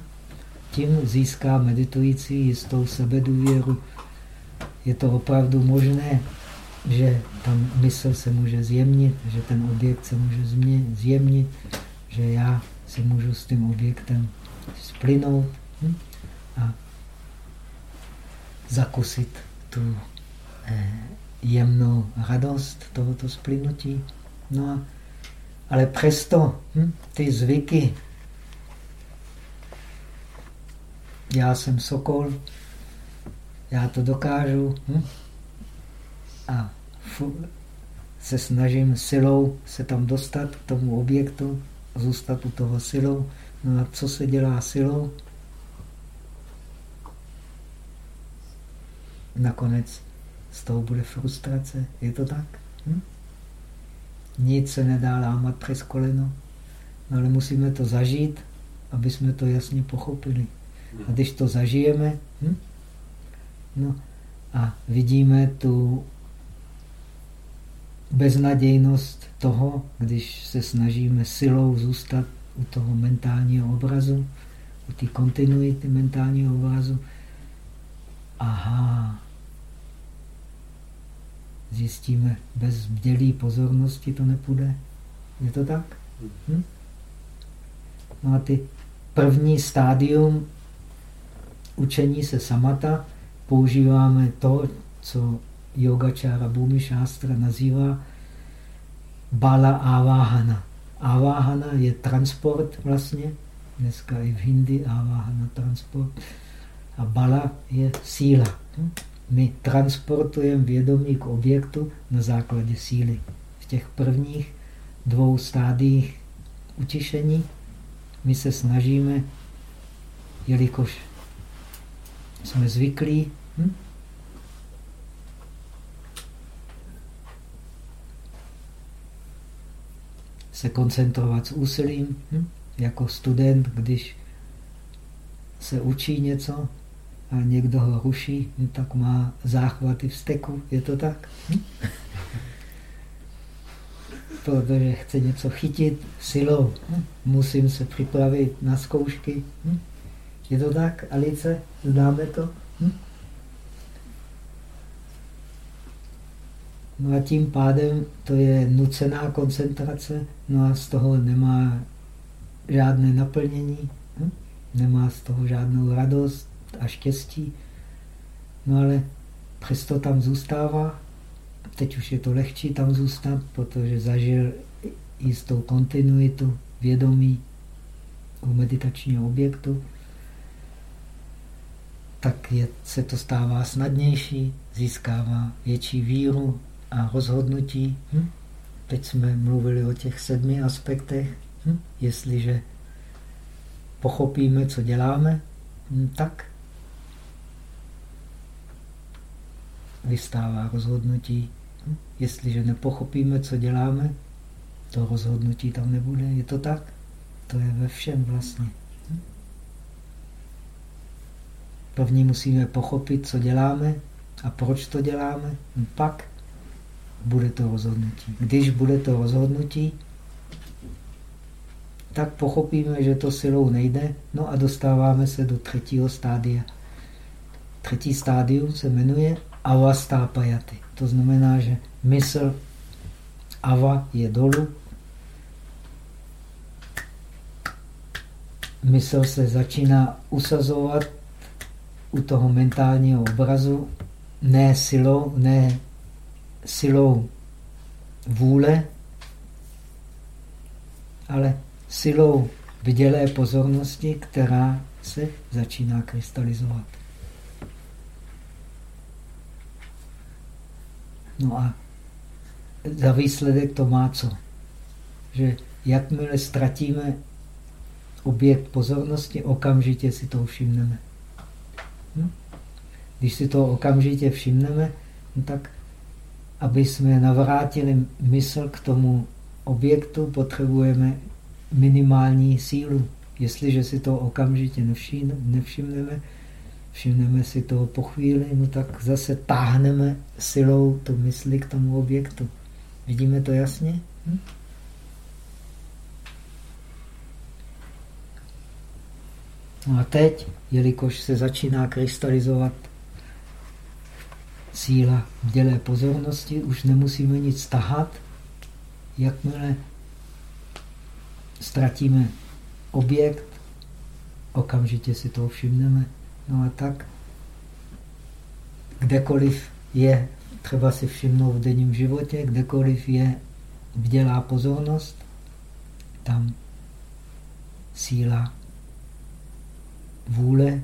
Tím získá meditující jistou sebedůvěru. Je to opravdu možné, že tam mysl se může zjemnit, že ten objekt se může zjemnit, že já si můžu s tím objektem splynout hm? a zakusit tu eh, jemnou radost tohoto splynutí. No a, ale přesto hm, ty zvyky, já jsem sokol, já to dokážu hm, a se snažím silou se tam dostat k tomu objektu, zůstat u toho silou. No a co se dělá silou? Nakonec z toho bude frustrace. Je to tak? Hm? Nic se nedá lámat přes koleno. No ale musíme to zažít, aby jsme to jasně pochopili. A když to zažijeme, hm? no a vidíme tu beznadějnost toho, když se snažíme silou zůstat u toho mentálního obrazu, u té kontinuity mentálního obrazu. Aha, zjistíme, bez bdělé pozornosti to nepůjde. Je to tak? Hm? No a ty první stádium učení se samata používáme to, co yogačára Bhumi Shastra nazývá bala aváhana. Aváhana je transport vlastně, dneska i v Hindi aváhana transport. A bala je síla. My transportujeme vědomí k objektu na základě síly. V těch prvních dvou stádiích utišení my se snažíme, jelikož jsme zvyklí, hm? Se koncentrovat s úsilím, hm? jako student, když se učí něco a někdo ho ruší, hm? tak má záchvaty vzteku. Je to tak? Hm? Protože chce něco chytit silou. Hm? Musím se připravit na zkoušky. Hm? Je to tak, Alice? Známe to? Hm? No a tím pádem to je nucená koncentrace, no a z toho nemá žádné naplnění, hm? nemá z toho žádnou radost a štěstí. No ale přesto tam zůstává. Teď už je to lehčí tam zůstat, protože zažil jistou kontinuitu vědomí u meditačního objektu. tak je, se to stává snadnější, získává větší víru a rozhodnutí. Hm? Teď jsme mluvili o těch sedmi aspektech. Hm? Jestliže pochopíme, co děláme, hm, tak vystává rozhodnutí. Hm? Jestliže nepochopíme, co děláme, to rozhodnutí tam nebude. Je to tak? To je ve všem vlastně. Hm? První musíme pochopit, co děláme a proč to děláme. Hm, pak bude to rozhodnutí. Když bude to rozhodnutí, tak pochopíme, že to silou nejde, no a dostáváme se do třetího stádia. Třetí stádium se jmenuje avastápajaty. To znamená, že mysl ava je dolů, mysl se začíná usazovat u toho mentálního obrazu, ne silou, ne silou vůle, ale silou vdělé pozornosti, která se začíná krystalizovat. No a za výsledek to má co? Že jakmile ztratíme objekt pozornosti, okamžitě si to všimneme. Hm? Když si to okamžitě všimneme, no tak aby jsme navrátili mysl k tomu objektu, potřebujeme minimální sílu. Jestliže si to okamžitě nevšimneme, všimneme si toho po chvíli, no tak zase táhneme silou tu mysli k tomu objektu. Vidíme to jasně? Hm? No a teď, jelikož se začíná krystalizovat síla dělé pozornosti, už nemusíme nic tahat, jakmile ztratíme objekt, okamžitě si to všimneme. No a tak, kdekoliv je, třeba si všimnout v denním životě, kdekoliv je vdělá pozornost, tam síla vůle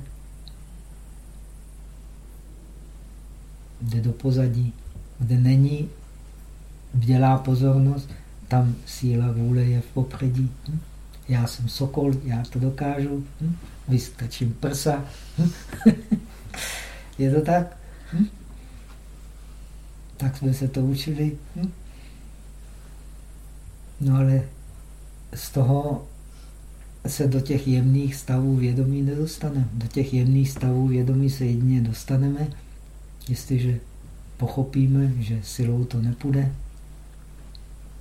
jde do pozadí. Kde není vdělá pozornost, tam síla vůle je v popředí. Hm? Já jsem sokol, já to dokážu, hm? vystrčím prsa. Hm? je to tak? Hm? Tak jsme se to učili. Hm? No ale z toho se do těch jemných stavů vědomí nedostaneme. Do těch jemných stavů vědomí se jedině dostaneme, jestliže pochopíme, že silou to nepůjde,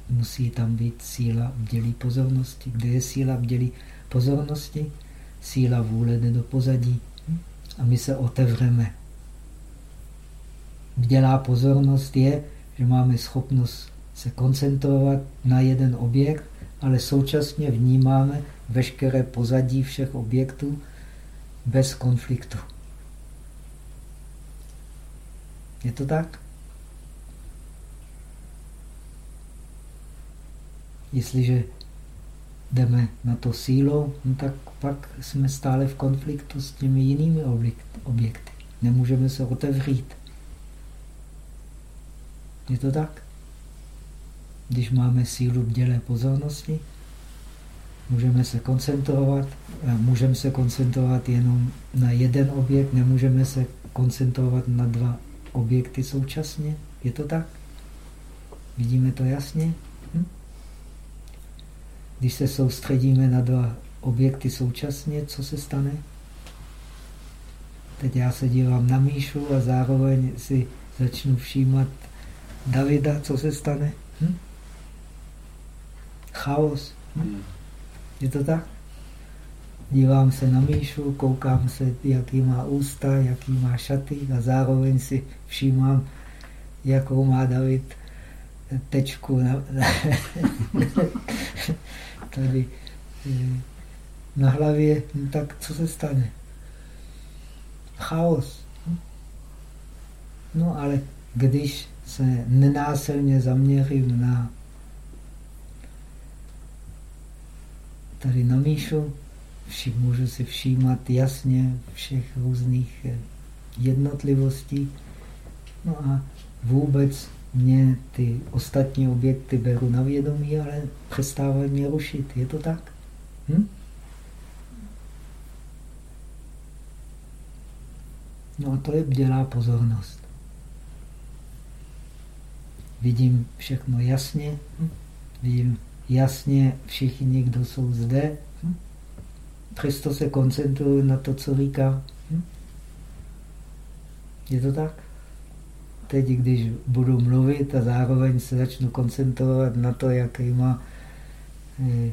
musí tam být síla vdělí pozornosti. Kde je síla vdělí pozornosti? Síla vůle jde do pozadí. A my se otevřeme. Vdělá pozornost je, že máme schopnost se koncentrovat na jeden objekt, ale současně vnímáme veškeré pozadí všech objektů bez konfliktu. Je to tak? Jestliže jdeme na to sílou, no tak pak jsme stále v konfliktu s těmi jinými objekty. Nemůžeme se otevřít. Je to tak? Když máme sílu dělé pozornosti, můžeme se koncentrovat, můžeme se koncentrovat jenom na jeden objekt, nemůžeme se koncentrovat na dva objekty současně. Je to tak? Vidíme to jasně? Hm? Když se soustředíme na dva objekty současně, co se stane? Teď já se dívám na Míšu a zároveň si začnu všímat Davida, co se stane? Hm? Chaos. Hm? Je to tak? Dívám se na Míšu, koukám se, jaký má ústa, jaký má šaty a zároveň si všímám, jakou má David tečku na, na, tady eh, na hlavě, no tak co se stane? Chaos. No ale když se nenásilně zaměřím na tady na Míšu, vši, můžu si všímat jasně všech různých eh, jednotlivostí. No a vůbec mě ty ostatní objekty beru na vědomí, ale přestávají mě rušit. Je to tak? Hm? No a to je bdělá pozornost. Vidím všechno jasně, hm? vidím jasně všichni, kdo jsou zde. Přesto se koncentruju na to, co říkám. Hm? Je to tak? Teď, když budu mluvit a zároveň se začnu koncentrovat na to, jaký má eh,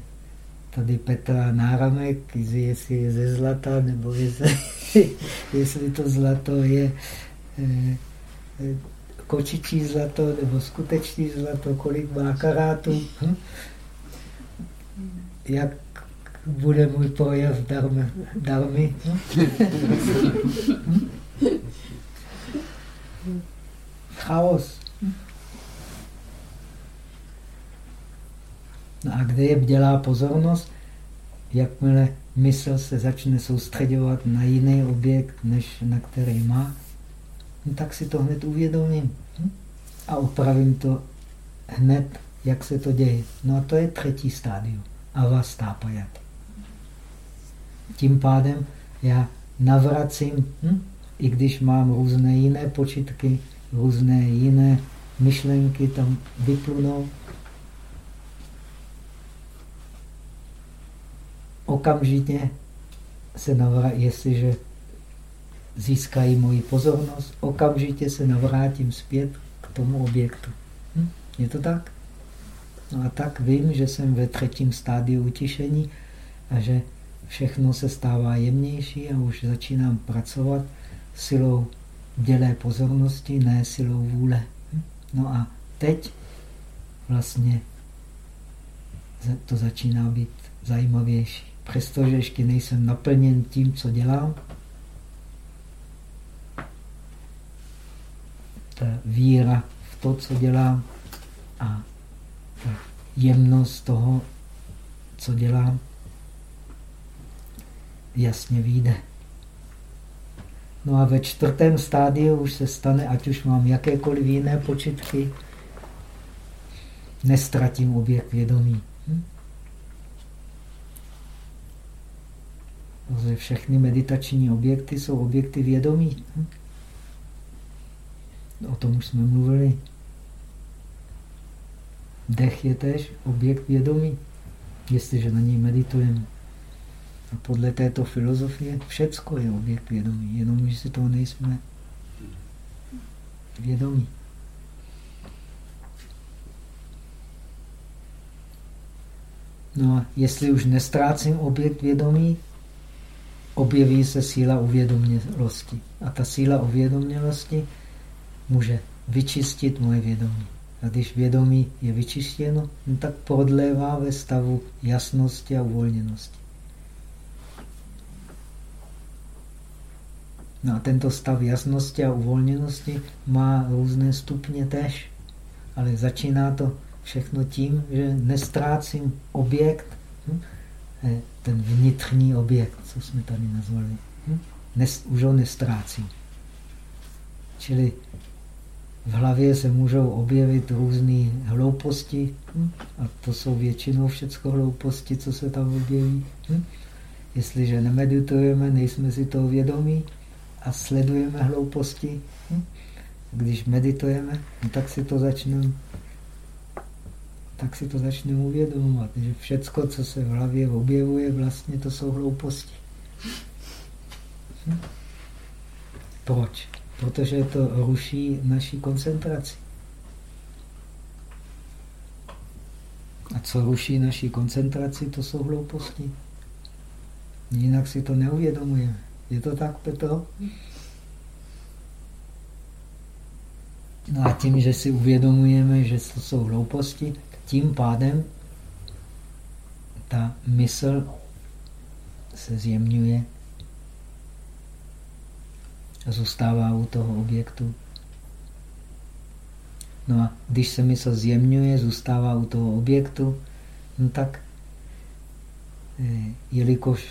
tady Petra náramek, jestli je ze zlata, nebo jestli, jestli to zlato je eh, eh, kočičí zlato, nebo skutečný zlato, kolik má karátů. Hm? Jak bude můj projev darmy? darmy? Hm? Chaos. No a kde je bdělá pozornost? Jakmile mysl se začne soustředovat na jiný objekt, než na který má, no tak si to hned uvědomím. A opravím to hned, jak se to děje. No a to je třetí stádium. Avastápajat. Tím pádem já navracím, hm? i když mám různé jiné počitky, různé jiné myšlenky tam vyplunou, okamžitě se navrátím, jestliže získají moji pozornost, okamžitě se navrátím zpět k tomu objektu. Hm? Je to tak? No a tak vím, že jsem ve třetím stádiu utišení a že všechno se stává jemnější a už začínám pracovat silou dělé pozornosti, ne silou vůle. Hm? No a teď vlastně to začíná být zajímavější přestože ještě nejsem naplněn tím, co dělám, ta víra v to, co dělám a jemnost toho, co dělám, jasně vyjde. No a ve čtvrtém stádiu už se stane, ať už mám jakékoliv jiné počitky, nestratím objekt vědomí. Hm? Protože všechny meditační objekty jsou objekty vědomí. Hm? O tom už jsme mluvili. Dech je tež objekt vědomí, jestliže na něj meditujeme. A podle této filozofie všecko je objekt vědomí, jenom že si toho nejsme vědomí. No a jestli už nestrácím objekt vědomí, objeví se síla uvědomělosti. A ta síla uvědomělosti může vyčistit moje vědomí. A když vědomí je vyčištěno, no tak prodlévá ve stavu jasnosti a uvolněnosti. No a tento stav jasnosti a uvolněnosti má různé stupně tež. Ale začíná to všechno tím, že nestrácím objekt, hm? Eh, ten vnitřní objekt, co jsme tady nazvali. Hm? Už ho nestrácí. Čili v hlavě se můžou objevit různé hlouposti, hm? a to jsou většinou všechno hlouposti, co se tam objeví. Jestliže nemeditujeme, nejsme si toho vědomí a sledujeme hlouposti, hm? když meditujeme, no tak si to začneme tak si to začneme uvědomovat, že všecko, co se v hlavě objevuje, vlastně to jsou hlouposti. Hm? Proč? Protože to ruší naší koncentraci. A co ruší naší koncentraci, to jsou hlouposti. Jinak si to neuvědomujeme. Je to tak, Petro? No a tím, že si uvědomujeme, že to jsou hlouposti, tím pádem ta mysl se zjemňuje a zůstává u toho objektu. No a když se mysl zjemňuje, zůstává u toho objektu, no tak, eh, jelikož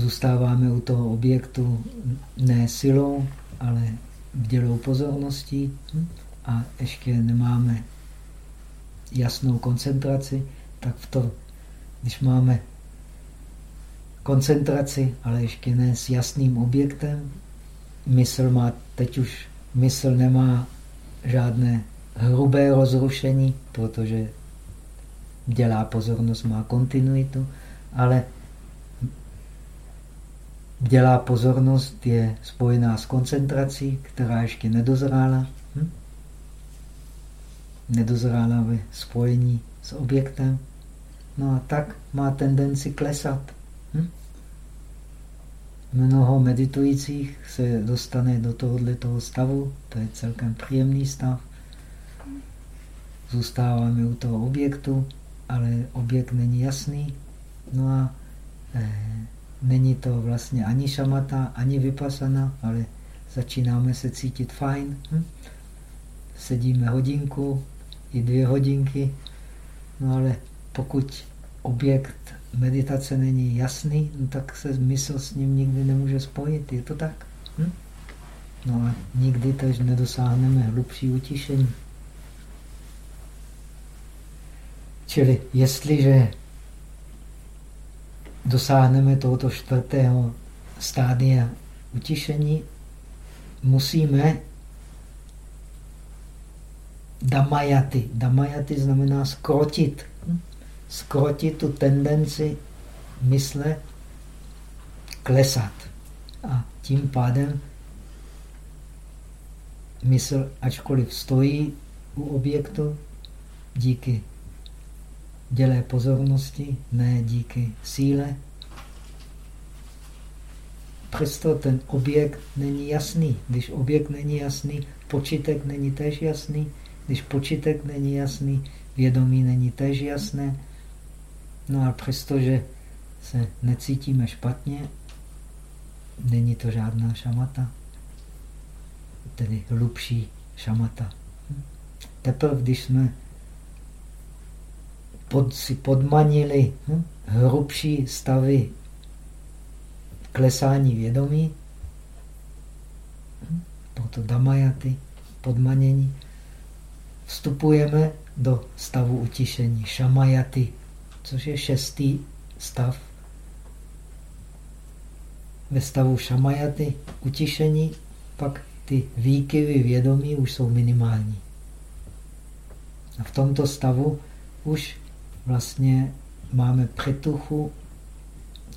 zůstáváme u toho objektu ne silou, ale dělou pozorností a ještě nemáme jasnou koncentraci, tak v to, když máme koncentraci, ale ještě ne s jasným objektem, mysl má, teď už mysl nemá žádné hrubé rozrušení, protože dělá pozornost, má kontinuitu, ale dělá pozornost je spojená s koncentrací, která ještě nedozrála. Hm? Nedozrála ve spojení s objektem. No a tak má tendenci klesat. Hm? Mnoho meditujících se dostane do tohoto stavu, to je celkem příjemný stav. Zůstáváme u toho objektu, ale objekt není jasný. No a eh, není to vlastně ani šamata, ani vypasana, ale začínáme se cítit fajn. Hm? Sedíme hodinku, i dvě hodinky, no ale pokud objekt meditace není jasný, no tak se mysl s ním nikdy nemůže spojit. Je to tak? Hm? No a nikdy tež nedosáhneme hlubší utišení. Čili jestliže dosáhneme tohoto čtvrtého stádia utišení, musíme damajaty. Damajaty znamená skrotit. Skrotit tu tendenci mysle klesat. A tím pádem mysl, ačkoliv stojí u objektu, díky dělé pozornosti, ne díky síle. Přesto ten objekt není jasný. Když objekt není jasný, počítek není tež jasný. Když počítek není jasný, vědomí není tež jasné. No a přestože se necítíme špatně, není to žádná šamata, tedy hlubší šamata. Teprve, když jsme pod, si podmanili hm, hrubší stavy klesání vědomí, hm, proto damajaty, podmanění, vstupujeme do stavu utišení, šamajaty, což je šestý stav. Ve stavu šamajaty, utišení, pak ty výkyvy vědomí už jsou minimální. A v tomto stavu už vlastně máme přetuchu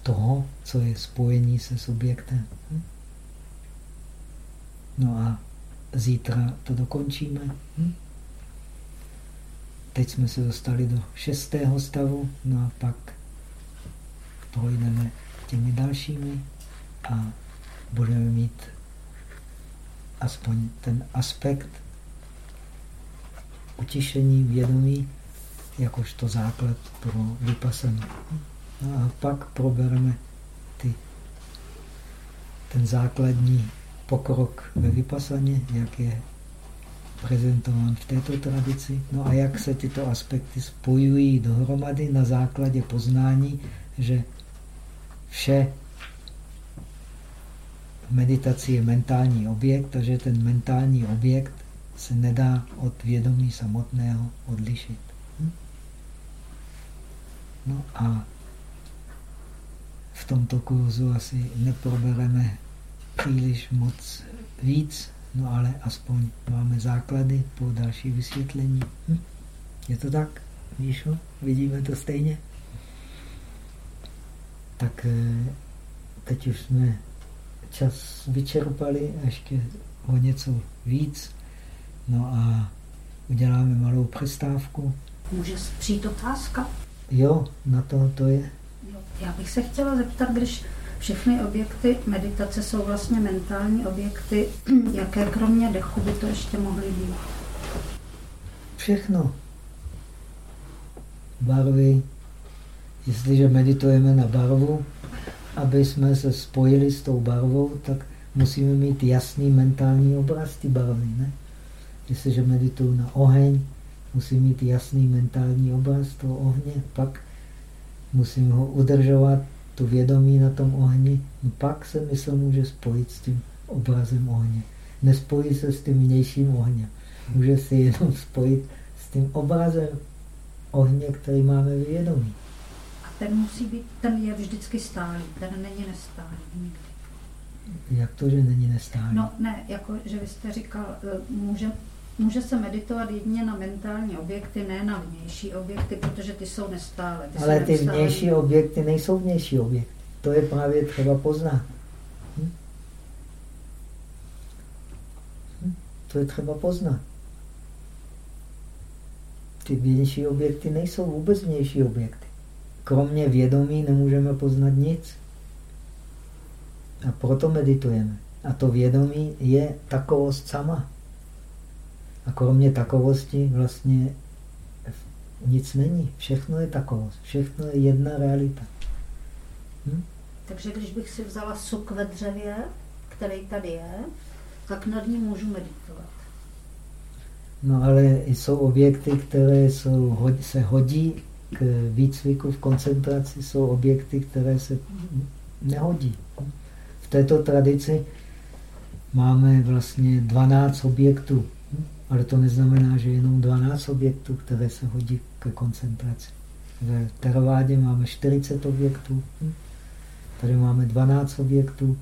toho, co je spojení se subjektem. Hm? No a zítra to dokončíme. Hm? Teď jsme se dostali do šestého stavu, no a pak projdeme těmi dalšími a budeme mít aspoň ten aspekt utišení vědomí, jakožto základ pro vypasení. No a pak probereme ty, ten základní pokrok ve vypasaně, jak je prezentován v této tradici. No a jak se tyto aspekty spojují dohromady na základě poznání, že vše v meditaci je mentální objekt, takže ten mentální objekt se nedá od vědomí samotného odlišit. No a v tomto kurzu asi neprobereme příliš moc víc, no ale aspoň máme základy pro další vysvětlení. Hm? Je to tak, Míšo? Vidíme to stejně? Tak eh, teď už jsme čas vyčerpali, ještě o něco víc. No a uděláme malou přestávku. Může přijít otázka? Jo, na to to je. Já bych se chtěla zeptat, když všechny objekty meditace jsou vlastně mentální objekty, jaké kromě dechu by to ještě mohly být? Všechno. Barvy. Jestliže meditujeme na barvu, aby jsme se spojili s tou barvou, tak musíme mít jasný mentální obraz ty barvy. Ne? Jestliže medituju na oheň, musím mít jasný mentální obraz toho ohně, pak musím ho udržovat to vědomí na tom ohni, no pak se mysl může spojit s tím obrazem ohně. Nespojí se s tím vnějším ohněm. Může se jenom spojit s tím obrazem ohně, který máme vědomí. A ten musí být, ten je vždycky stálý, ten není nestálý nikdy. Jak to, že není nestálý? No ne, jako, že vy jste říkal, eh, může, může se meditovat jedině na mentální objekty, ne na vnější objekty, protože ty jsou nestále. Ty Ale ty vnější objekty nejsou vnější objekty. To je právě třeba poznat. Hm? Hm? To je třeba poznat. Ty vnější objekty nejsou vůbec vnější objekty. Kromě vědomí nemůžeme poznat nic. A proto meditujeme. A to vědomí je takovost sama. A kromě takovosti vlastně nic není. Všechno je takovost. Všechno je jedna realita. Hm? Takže když bych si vzala suk ve dřevě, který tady je, tak nad ním můžu meditovat. No ale jsou objekty, které jsou, se hodí k výcviku v koncentraci, jsou objekty, které se nehodí. V této tradici máme vlastně 12 objektů, ale to neznamená, že jenom 12 objektů, které se hodí ke koncentraci. V Teravádě máme 40 objektů, tady máme 12 objektů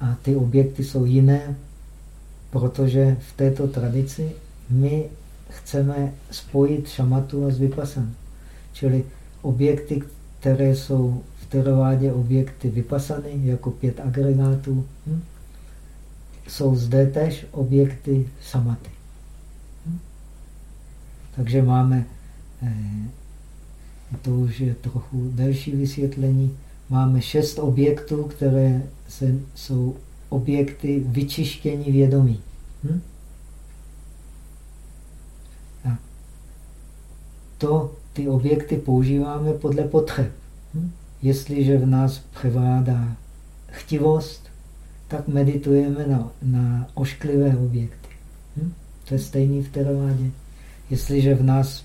a ty objekty jsou jiné, protože v této tradici my chceme spojit šamatu a s vypasan. Čili objekty, které jsou v teravádě objekty vypasany, jako pět agregátů, hm? jsou zde tež objekty samaty. Takže máme, eh, to už je trochu delší vysvětlení, máme šest objektů, které se, jsou objekty vyčištění vědomí. Hm? to ty objekty používáme podle potřeb. Hm? Jestliže v nás převládá chtivost, tak meditujeme na, na ošklivé objekty. Hm? To je stejný v teravádě. Jestliže v nás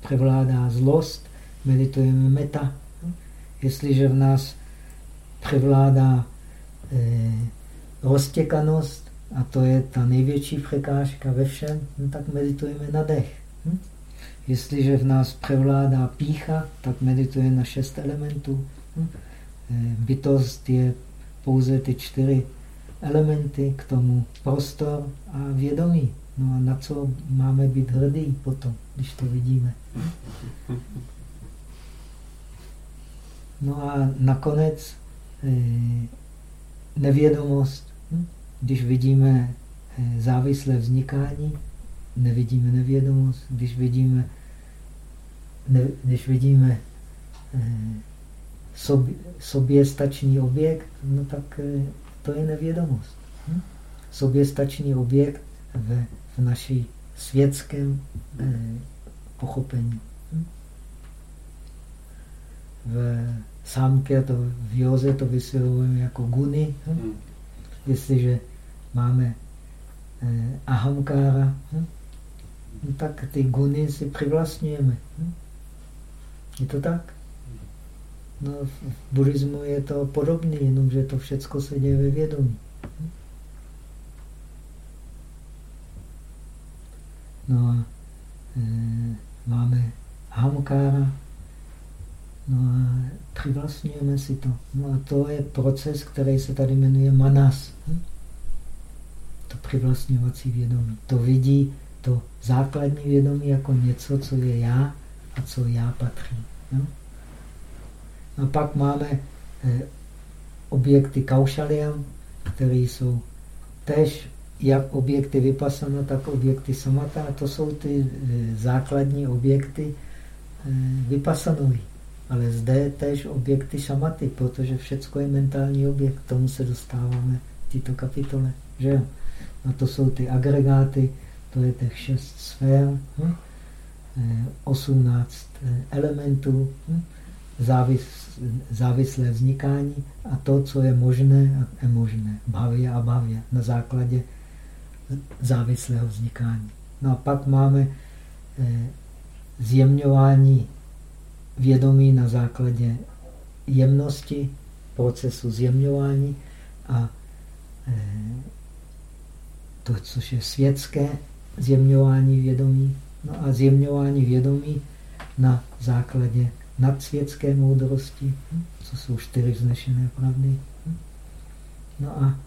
převládá zlost, meditujeme meta. Jestliže v nás převládá eh, roztěkanost, a to je ta největší překážka ve všem, no tak meditujeme na dech. Hm? Jestliže v nás převládá pícha, tak medituje na šest elementů. Hm? Eh, bytost je pouze ty čtyři elementy, k tomu prostor a vědomí. No a na co máme být hrdý potom, když to vidíme. No a nakonec eh, nevědomost. Hm? Když vidíme eh, závislé vznikání, nevidíme nevědomost. Když vidíme ne, když vidíme eh, sobě, soběstačný objekt, no tak to je nevědomost. Hm? Soběstačný objekt ve, v naší světském eh, pochopení. Hm? V sámke, to, v józe to vysvětlujeme jako guny. Hm? hm? Jestliže máme eh, ahamkára, hm? no tak ty guny si přivlastňujeme. Hm? Je to tak? No, v buddhismu je to podobné, jenomže to všechno se děje ve vědomí. No a e, máme hamkára, no a přivlastňujeme si to. No a to je proces, který se tady jmenuje manas. Hm? To přivlastňovací vědomí. To vidí to základní vědomí jako něco, co je já, a co já patří. No? A pak máme eh, objekty kaušaliam, které jsou tež jak objekty vypasana, tak objekty samata. A to jsou ty eh, základní objekty eh, vypasanový. Ale zde tež objekty samaty, protože všechno je mentální objekt. K tomu se dostáváme v této kapitole. Že? A to jsou ty agregáty, to je těch šest sfér. Hm? 18 eh, elementů, hm? závis, závislé vznikání a to, co je možné a nemožné, bhavě a bhavě, na základě závislého vznikání. No a pak máme eh, zjemňování vědomí na základě jemnosti, procesu zjemňování a eh, to, což je světské zjemňování vědomí. No a zjemňování vědomí na základě nadsvětské moudrosti, hm, co jsou čtyři vznešené pravdy. Hm. No a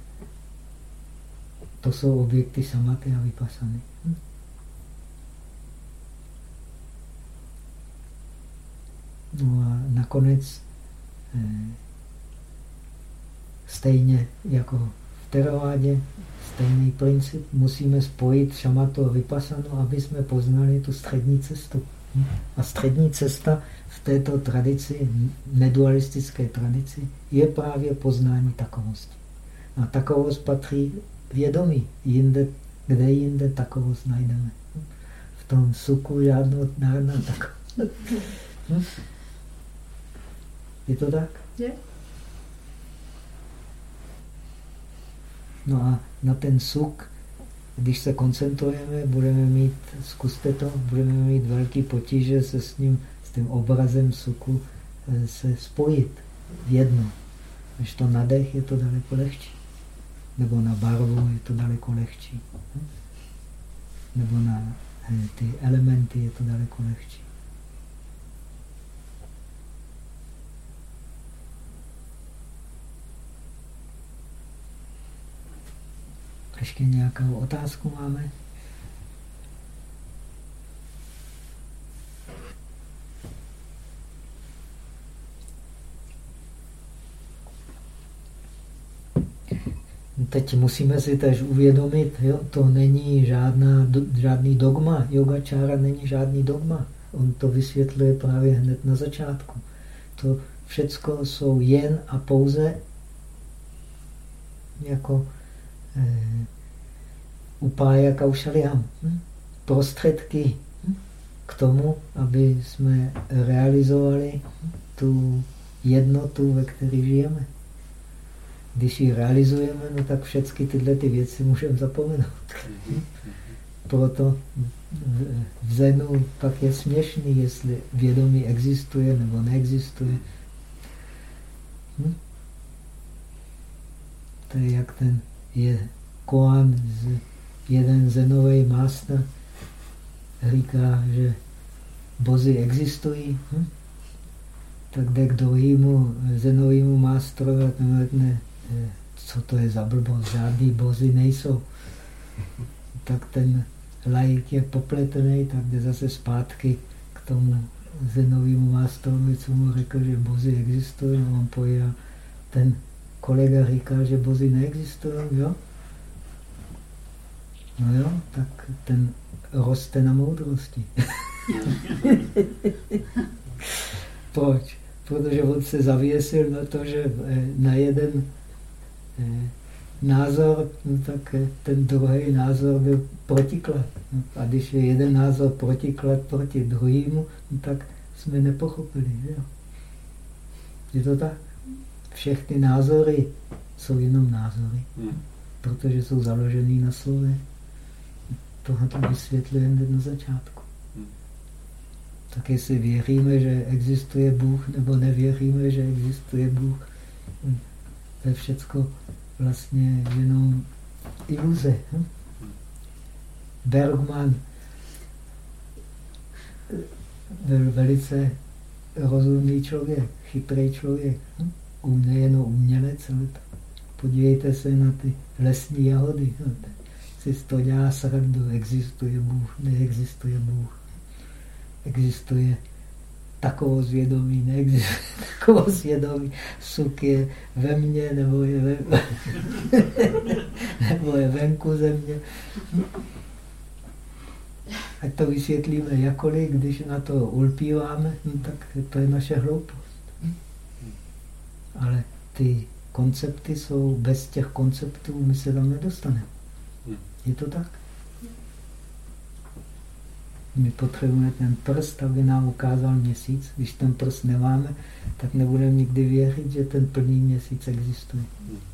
to jsou objekty samaty a vypasany. Hm. No a nakonec eh, stejně jako v teravádě, stejný princip, musíme spojit šamatu a vypasanu, aby jsme poznali tu střední cestu. A střední cesta v této tradici, nedualistické tradici, je právě poznání takovosti. A takovost patří vědomí. Jinde, kde jinde takovost najdeme? V tom suku žádnou národná takovost. Hm? Je to tak? Je. No a na ten suk, když se koncentrujeme, budeme mít, zkuste to, budeme mít velký potíže se s ním, s tím obrazem suku eh, se spojit v jedno. Když to na dech je to daleko lehčí. Nebo na barvu je to daleko lehčí. Nebo na eh, ty elementy je to daleko lehčí. Ještě nějakou otázku máme? Teď musíme si tež uvědomit, jo, to není žádná, žádný dogma. Yogačára není žádný dogma. On to vysvětluje právě hned na začátku. To všecko jsou jen a pouze jako eh, upája kaušaliam. Hm? Prostředky hm? k tomu, aby jsme realizovali tu jednotu, ve které žijeme. Když ji realizujeme, no tak všechny tyhle ty věci můžeme zapomenout. Proto v Zenu pak je směšný, jestli vědomí existuje nebo neexistuje. Hm? To je jak ten je koan, z, jeden zenový master říká, že bozy existují. Hm? Tak jde k druhému zenovému mástrovi a ten řekne, co to je za blbost, žádný bozy nejsou. Tak ten laik je popletený, tak jde zase zpátky k tomu zenovému mástrovi, co mu řekl, že bozy existují, a on pojde ten kolega říká, že bozy neexistují, jo? No jo, tak ten roste na moudrosti. Proč? Protože on se zavěsil na to, že na jeden názor, no tak eh, ten druhý názor byl protiklad. No a když je jeden názor protiklad proti druhému, no tak jsme nepochopili. Jo? Je to tak? Všechny názory jsou jenom názory, hmm. protože jsou založený na slově. Tohle to vysvětlujeme na začátku. Hmm. Tak jestli věříme, že existuje Bůh, nebo nevěříme, že existuje Bůh, to je všecko vlastně jenom iluze. Hm? Bergman byl velice rozumný člověk, chytrý člověk. Hm? Nejenom umělec, ale podívejte se na ty lesní jahody si to dělá srandu. Existuje Bůh, neexistuje Bůh. Existuje takovou zvědomí, neexistuje takovou zvědomí. Suk je ve mně, nebo je, ve, nebo je venku ze mě. Ať to vysvětlíme jakoliv, když na to ulpíváme, no tak to je naše hloupost. Ale ty koncepty jsou, bez těch konceptů my se tam nedostaneme. Je to tak? My potřebujeme ten prst, aby nám ukázal měsíc. Když ten prst nemáme, tak nebudeme nikdy věřit, že ten plný měsíc existuje. Hm?